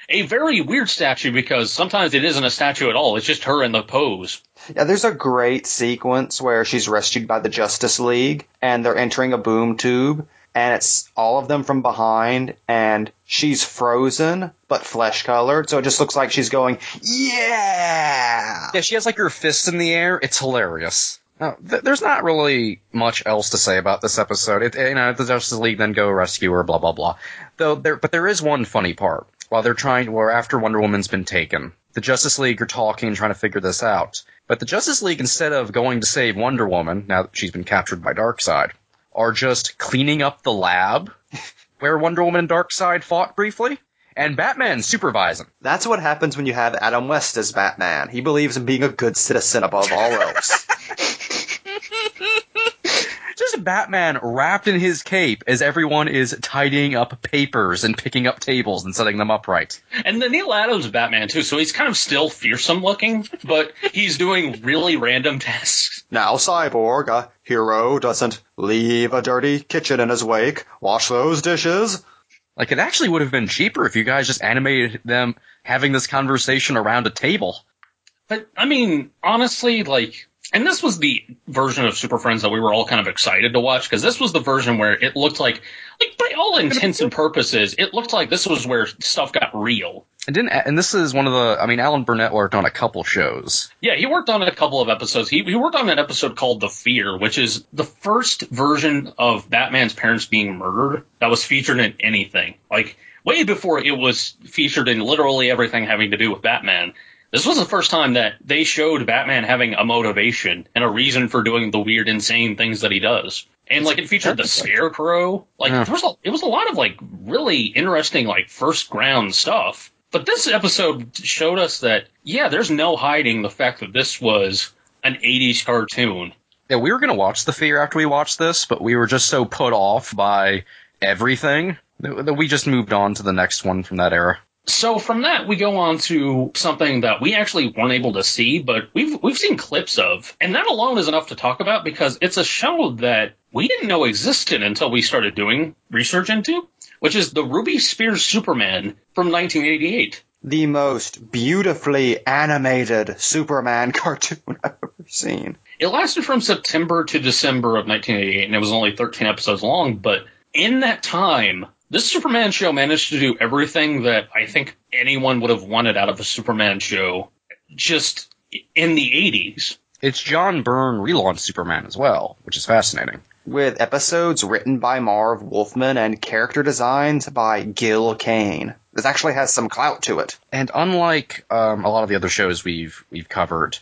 A very weird statue because sometimes it isn't a statue at all. It's just her in the pose. Yeah, there's a great sequence where she's rescued by the Justice League and they're entering a boom tube and it's all of them from behind and she's frozen but flesh colored so it just looks like she's going yeah Yeah, she has like her fists in the air. It's hilarious. No, th- there's not really much else to say about this episode. It, you know, the Justice League then go rescue her, blah blah blah. Though there, but there is one funny part. While they're trying, or after Wonder Woman's been taken, the Justice League are talking, trying to figure this out. But the Justice League, instead of going to save Wonder Woman, now that she's been captured by Darkseid, are just cleaning up the lab where Wonder Woman and Darkseid fought briefly, and Batman supervising. that's what happens when you have adam west as batman he believes in being a good citizen above all else Just Batman wrapped in his cape as everyone is tidying up papers and picking up tables and setting them upright. And the Neal Adams Batman too, so he's kind of still fearsome looking, but he's doing really random tasks. now cyborg a hero doesn't leave a dirty kitchen in his wake wash those dishes Like it actually would have been cheaper if you guys just animated them having this conversation around a table. But I mean, honestly, like, and this was the version of Super Friends that we were all kind of excited to watch because this was the version where it looked like, like by all intents and purposes, it looked like this was where stuff got real. And didn't and this is one of the I mean Alan Burnett worked on a couple shows. Yeah, he worked on a couple of episodes. He, he worked on an episode called The Fear, which is the first version of Batman's parents being murdered that was featured in anything. Like, way before it was featured in literally everything having to do with Batman. This was the first time that they showed Batman having a motivation and a reason for doing the weird, insane things that he does. And like it featured the Scarecrow. Like Yeah. there was a, it was a lot of like really interesting like first ground stuff. But this episode showed us that yeah, there's no hiding the fact that this was an 80s cartoon. Yeah, we were gonna watch The Fear after we watched this, but we were just so put off by everything that we just moved on to the next one from that era. So from that we go on to something that we actually weren't able to see, but we've we've seen clips of, and that alone is enough to talk about because it's a show that we didn't know existed until we started doing research into, which is the Ruby Spears Superman from 1988. the most beautifully animated superman cartoon i've ever seen It lasted from September to December of 1988, and it was only 13 episodes long. But in that time, this Superman show managed to do everything that I think anyone would have wanted out of a Superman show, just in the 80s. It's John Byrne relaunched Superman as well, which is fascinating. with episodes written by Marv Wolfman and character designs by Gil Kane. This actually has some clout to it. And unlike um, a lot of the other shows we've we've covered,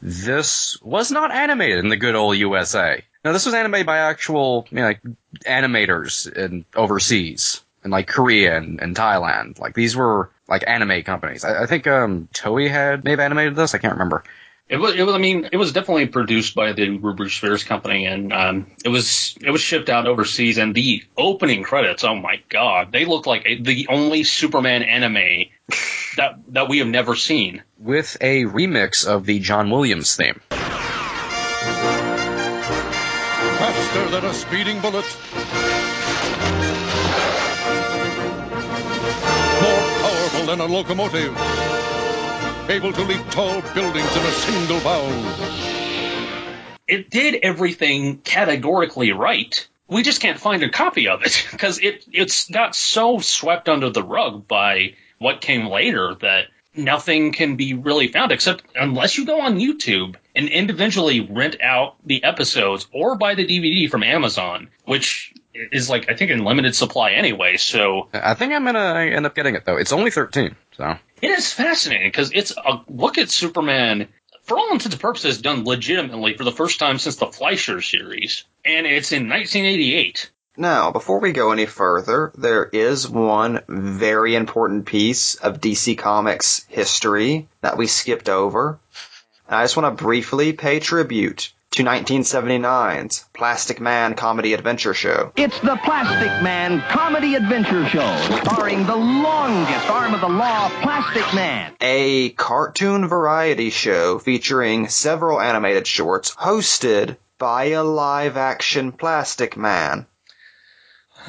this was not animated in the good old USA. Now this was animated by actual you know, like animators in overseas in like Korea and, and Thailand. Like these were like anime companies. I, I think um, Toei had may have animated this. I can't remember. It was, it was. I mean, it was definitely produced by the Ruby Spears company, and um, it was it was shipped out overseas. And the opening credits, oh my god, they look like a, the only Superman anime that that we have never seen. With a remix of the John Williams theme. Faster than a speeding bullet. More powerful than a locomotive. Able to leap tall buildings in a single bound. It did everything categorically right. We just can't find a copy of it because it it's got so swept under the rug by what came later that nothing can be really found except unless you go on YouTube and individually rent out the episodes or buy the DVD from Amazon, which is like I think in limited supply anyway. So I think I'm gonna end up getting it though. It's only 13, so it is fascinating because it's a look at Superman. For all intents and purposes, done legitimately for the first time since the Fleischer series, and it's in 1988. Now, before we go any further, there is one very important piece of DC Comics history that we skipped over. And I just want to briefly pay tribute to 1979's Plastic Man Comedy Adventure Show. It's the Plastic Man Comedy Adventure Show, starring the longest arm of the law, Plastic Man. A cartoon variety show featuring several animated shorts hosted by a live action Plastic Man.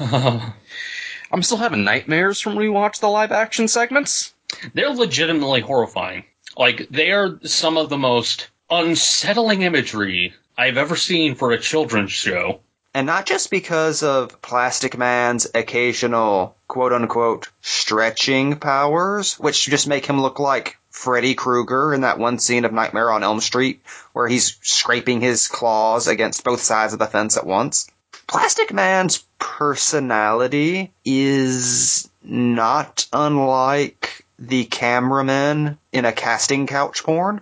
I'm still having nightmares from rewatch the live action segments. They're legitimately horrifying. Like they are some of the most unsettling imagery I've ever seen for a children's show. And not just because of Plastic Man's occasional quote unquote stretching powers, which just make him look like Freddy Krueger in that one scene of Nightmare on Elm Street where he's scraping his claws against both sides of the fence at once. Plastic Man's personality is not unlike the cameraman in a casting couch porn.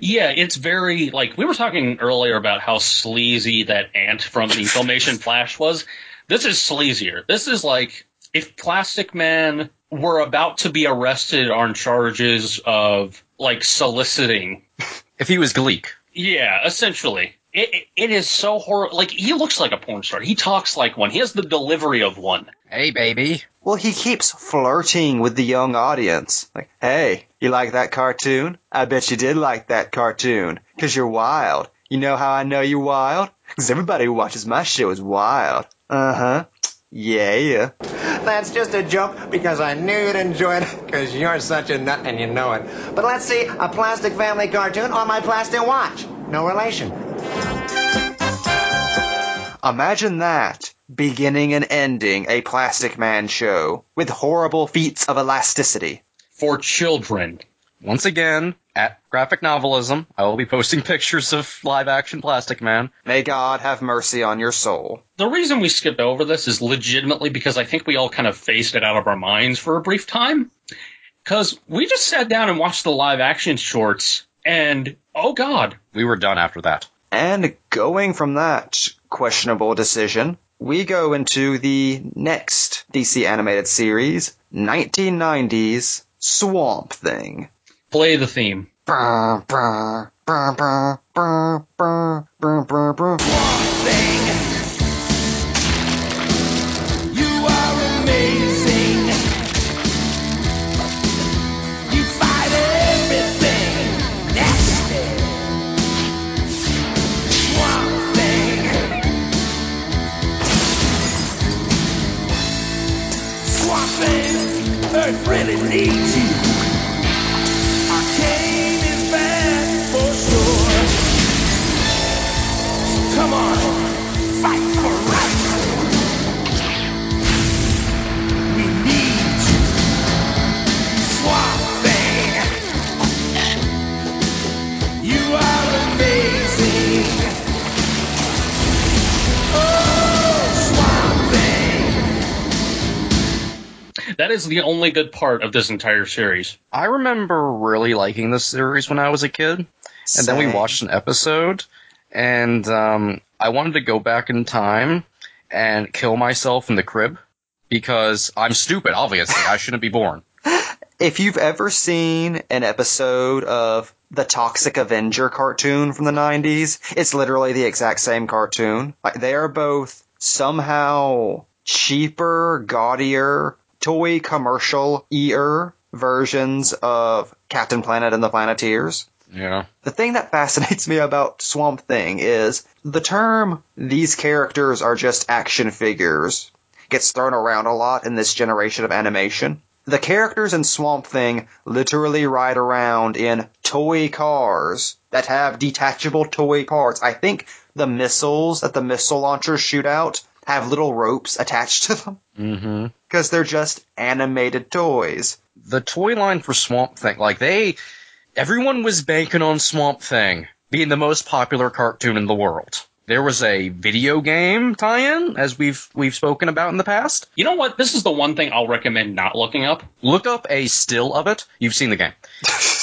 Yeah, it's very like we were talking earlier about how sleazy that ant from the Filmation Flash was. This is sleazier. This is like if Plastic Man were about to be arrested on charges of like soliciting. If he was Gleek. Yeah, essentially. It, it, it is so horrible. Like he looks like a porn star. He talks like one. He has the delivery of one. Hey, baby. Well, he keeps flirting with the young audience. Like, hey, you like that cartoon? I bet you did like that cartoon. Cause you're wild. You know how I know you're wild? Cause everybody who watches my show is wild. Uh huh. Yeah Yeah. That's just a joke because I knew you'd enjoy it because you're such a nut and you know it. But let's see a plastic family cartoon on my plastic watch. No relation. Imagine that. Beginning and ending a Plastic Man show with horrible feats of elasticity. For children. Once again, at Graphic Novelism, I will be posting pictures of live action Plastic Man. May God have mercy on your soul. The reason we skipped over this is legitimately because I think we all kind of phased it out of our minds for a brief time. Because we just sat down and watched the live action shorts, and oh god. We were done after that. And going from that questionable decision, we go into the next DC animated series, 1990's Swamp Thing. Play the theme. Brr, brr, brr, brr, brr, brr, brr, brr, brr. You really needs. That is the only good part of this entire series. I remember really liking this series when I was a kid, and then we watched an episode, and um, I wanted to go back in time and kill myself in the crib because I'm stupid. Obviously, I shouldn't be born. If you've ever seen an episode of the Toxic Avenger cartoon from the 90s, it's literally the exact same cartoon. Like they are both somehow cheaper, gaudier, toy commercial ear versions of Captain Planet and the Planeteers. Yeah. The thing that fascinates me about Swamp Thing is the term these characters are just action figures gets thrown around a lot in this generation of animation. The characters in Swamp Thing literally ride around in toy cars that have detachable toy parts. I think the missiles that the missile launchers shoot out have little ropes attached to them Mm-hmm. Because they're just animated toys. The toy line for Swamp Thing, like they, everyone was banking on Swamp Thing being the most popular cartoon in the world. There was a video game tie-in, as we've we've spoken about in the past. You know what? This is the one thing I'll recommend not looking up. Look up a still of it. You've seen the game.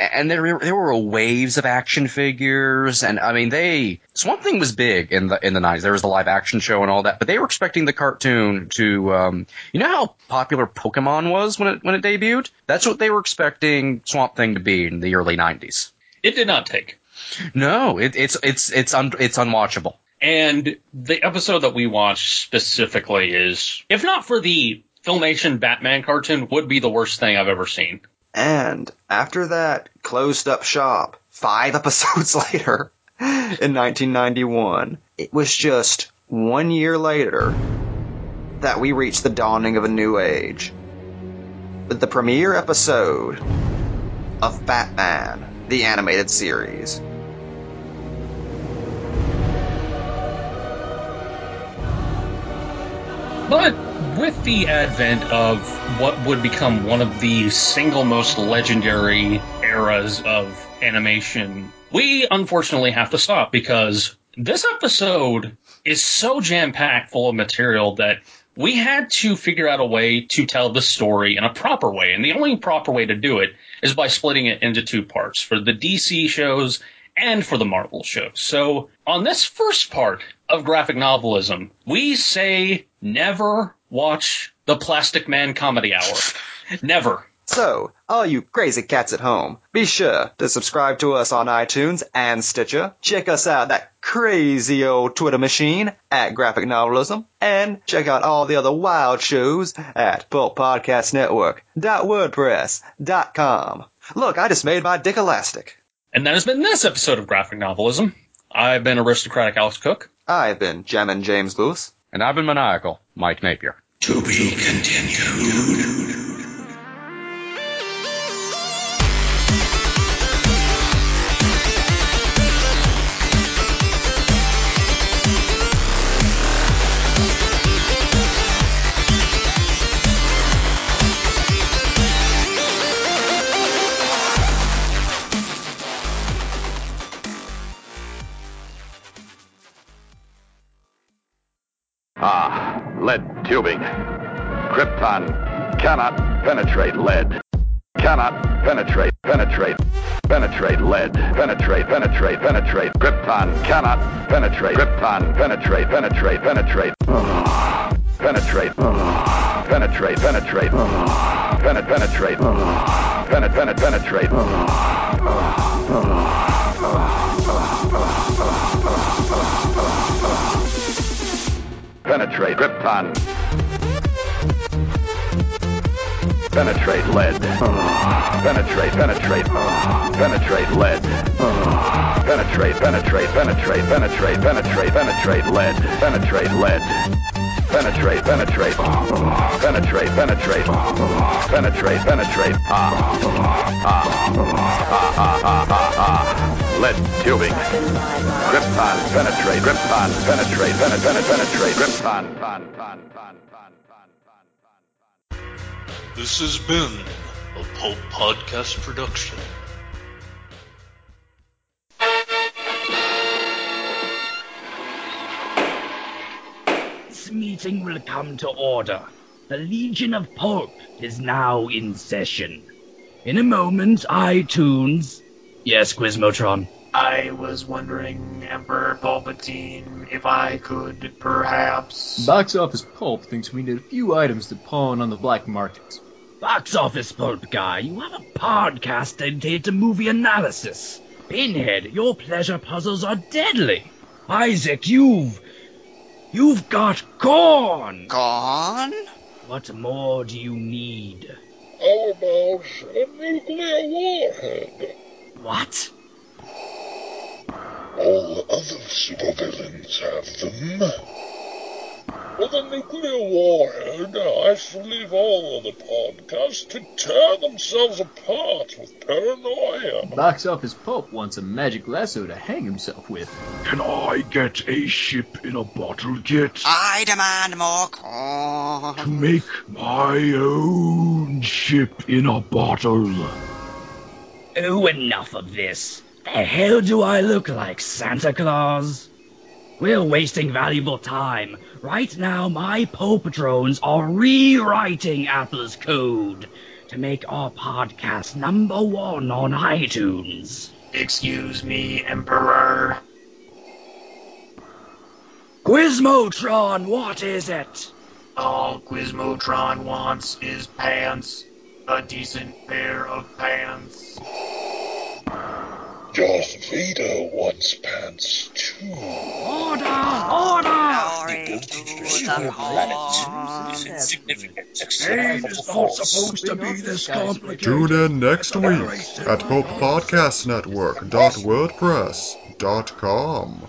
and there there were waves of action figures, and I mean they Swamp Thing was big in the in the nineties. There was the live action show and all that, but they were expecting the cartoon to, um, you know how popular Pokemon was when it when it debuted. That's what they were expecting Swamp Thing to be in the early nineties. It did not take. No, it, it's it's it's un, it's unwatchable. And the episode that we watched specifically is, if not for the Filmation Batman cartoon, would be the worst thing I've ever seen. And after that closed up shop, five episodes later, in 1991, it was just one year later that we reached the dawning of a new age. With the premiere episode of Batman, the animated series. But with the advent of what would become one of the single most legendary eras of animation, we unfortunately have to stop because this episode is so jam packed full of material that we had to figure out a way to tell the story in a proper way. And the only proper way to do it is by splitting it into two parts for the DC shows and for the Marvel shows. So on this first part of graphic novelism, we say never watch the Plastic Man Comedy Hour. never. So, all you crazy cats at home, be sure to subscribe to us on iTunes and Stitcher. Check us out that crazy old Twitter machine at Graphic Novelism, and check out all the other wild shows at pulppodcastnetwork.wordpress.com. Look, I just made my dick elastic. And that has been this episode of Graphic Novelism. I've been aristocratic Alex Cook. I've been Jammin' James Lewis. And I've been maniacal, Mike Napier. To be continued. Lead tubing. Krypton cannot penetrate lead. Cannot penetrate, penetrate, penetrate lead. Penetrate, penetrate, penetrate. Krypton cannot penetrate. Krypton penetrate, penetrate, penetrate. Ah, penetrate. Ah, penetrate, penetrate. Ah, penet, penetrate. Ah, penet, penet, penetrate. Ah, ah, ah, ah, ah, ah, Penetrate Krypton. Penetrate lead. Penetrate, penetrate. Penetrate lead. Penetrate, penetrate, penetrate, penetrate, penetrate, penetrate lead. Penetrate lead. Penetrate, penetrate. Penetrate, penetrate. Penetrate, penetrate. Ah, ah, ah, ah, ah, ah, ah. Lead tubing. Krypton, penetrate. Krypton, penetrate. Penetrate, penetrate. Krypton, pon, pon, pon, pon, pon. This has been a Pulp Podcast production. This meeting will come to order. The Legion of Pulp is now in session. In a moment, iTunes. Yes, Quizmotron. I was wondering, Emperor Palpatine, if I could perhaps. Box Office Pulp thinks we need a few items to pawn on the black market. Box office pulp guy, you have a podcast dedicated to movie analysis. Pinhead, your pleasure puzzles are deadly. Isaac, you've. You've got corn! Gone? What more do you need? How about a nuclear warhead? What? All other supervillains have them. With a nuclear warhead, I shall leave all other podcasts to tear themselves apart with paranoia. Box Office Pulp wants a magic lasso to hang himself with. Can I get a ship in a bottle kit? I demand more corn. To make my own ship in a bottle. Oh, enough of this. The hell do I look like, Santa Claus? We're wasting valuable time. Right now, my Paw Patrons are rewriting Apple's code to make our podcast number one on iTunes. Excuse me, Emperor. Quizmotron, what is it? All Quizmotron wants is pants. A decent pair of pants. Darth Vader wants pants too. Order! Order! Game is not supposed to be this complicated. Tune in next week at pulppodcastnetwork.wordpress.com.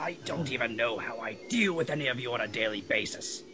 I don't even know how I deal with any of you on a daily basis.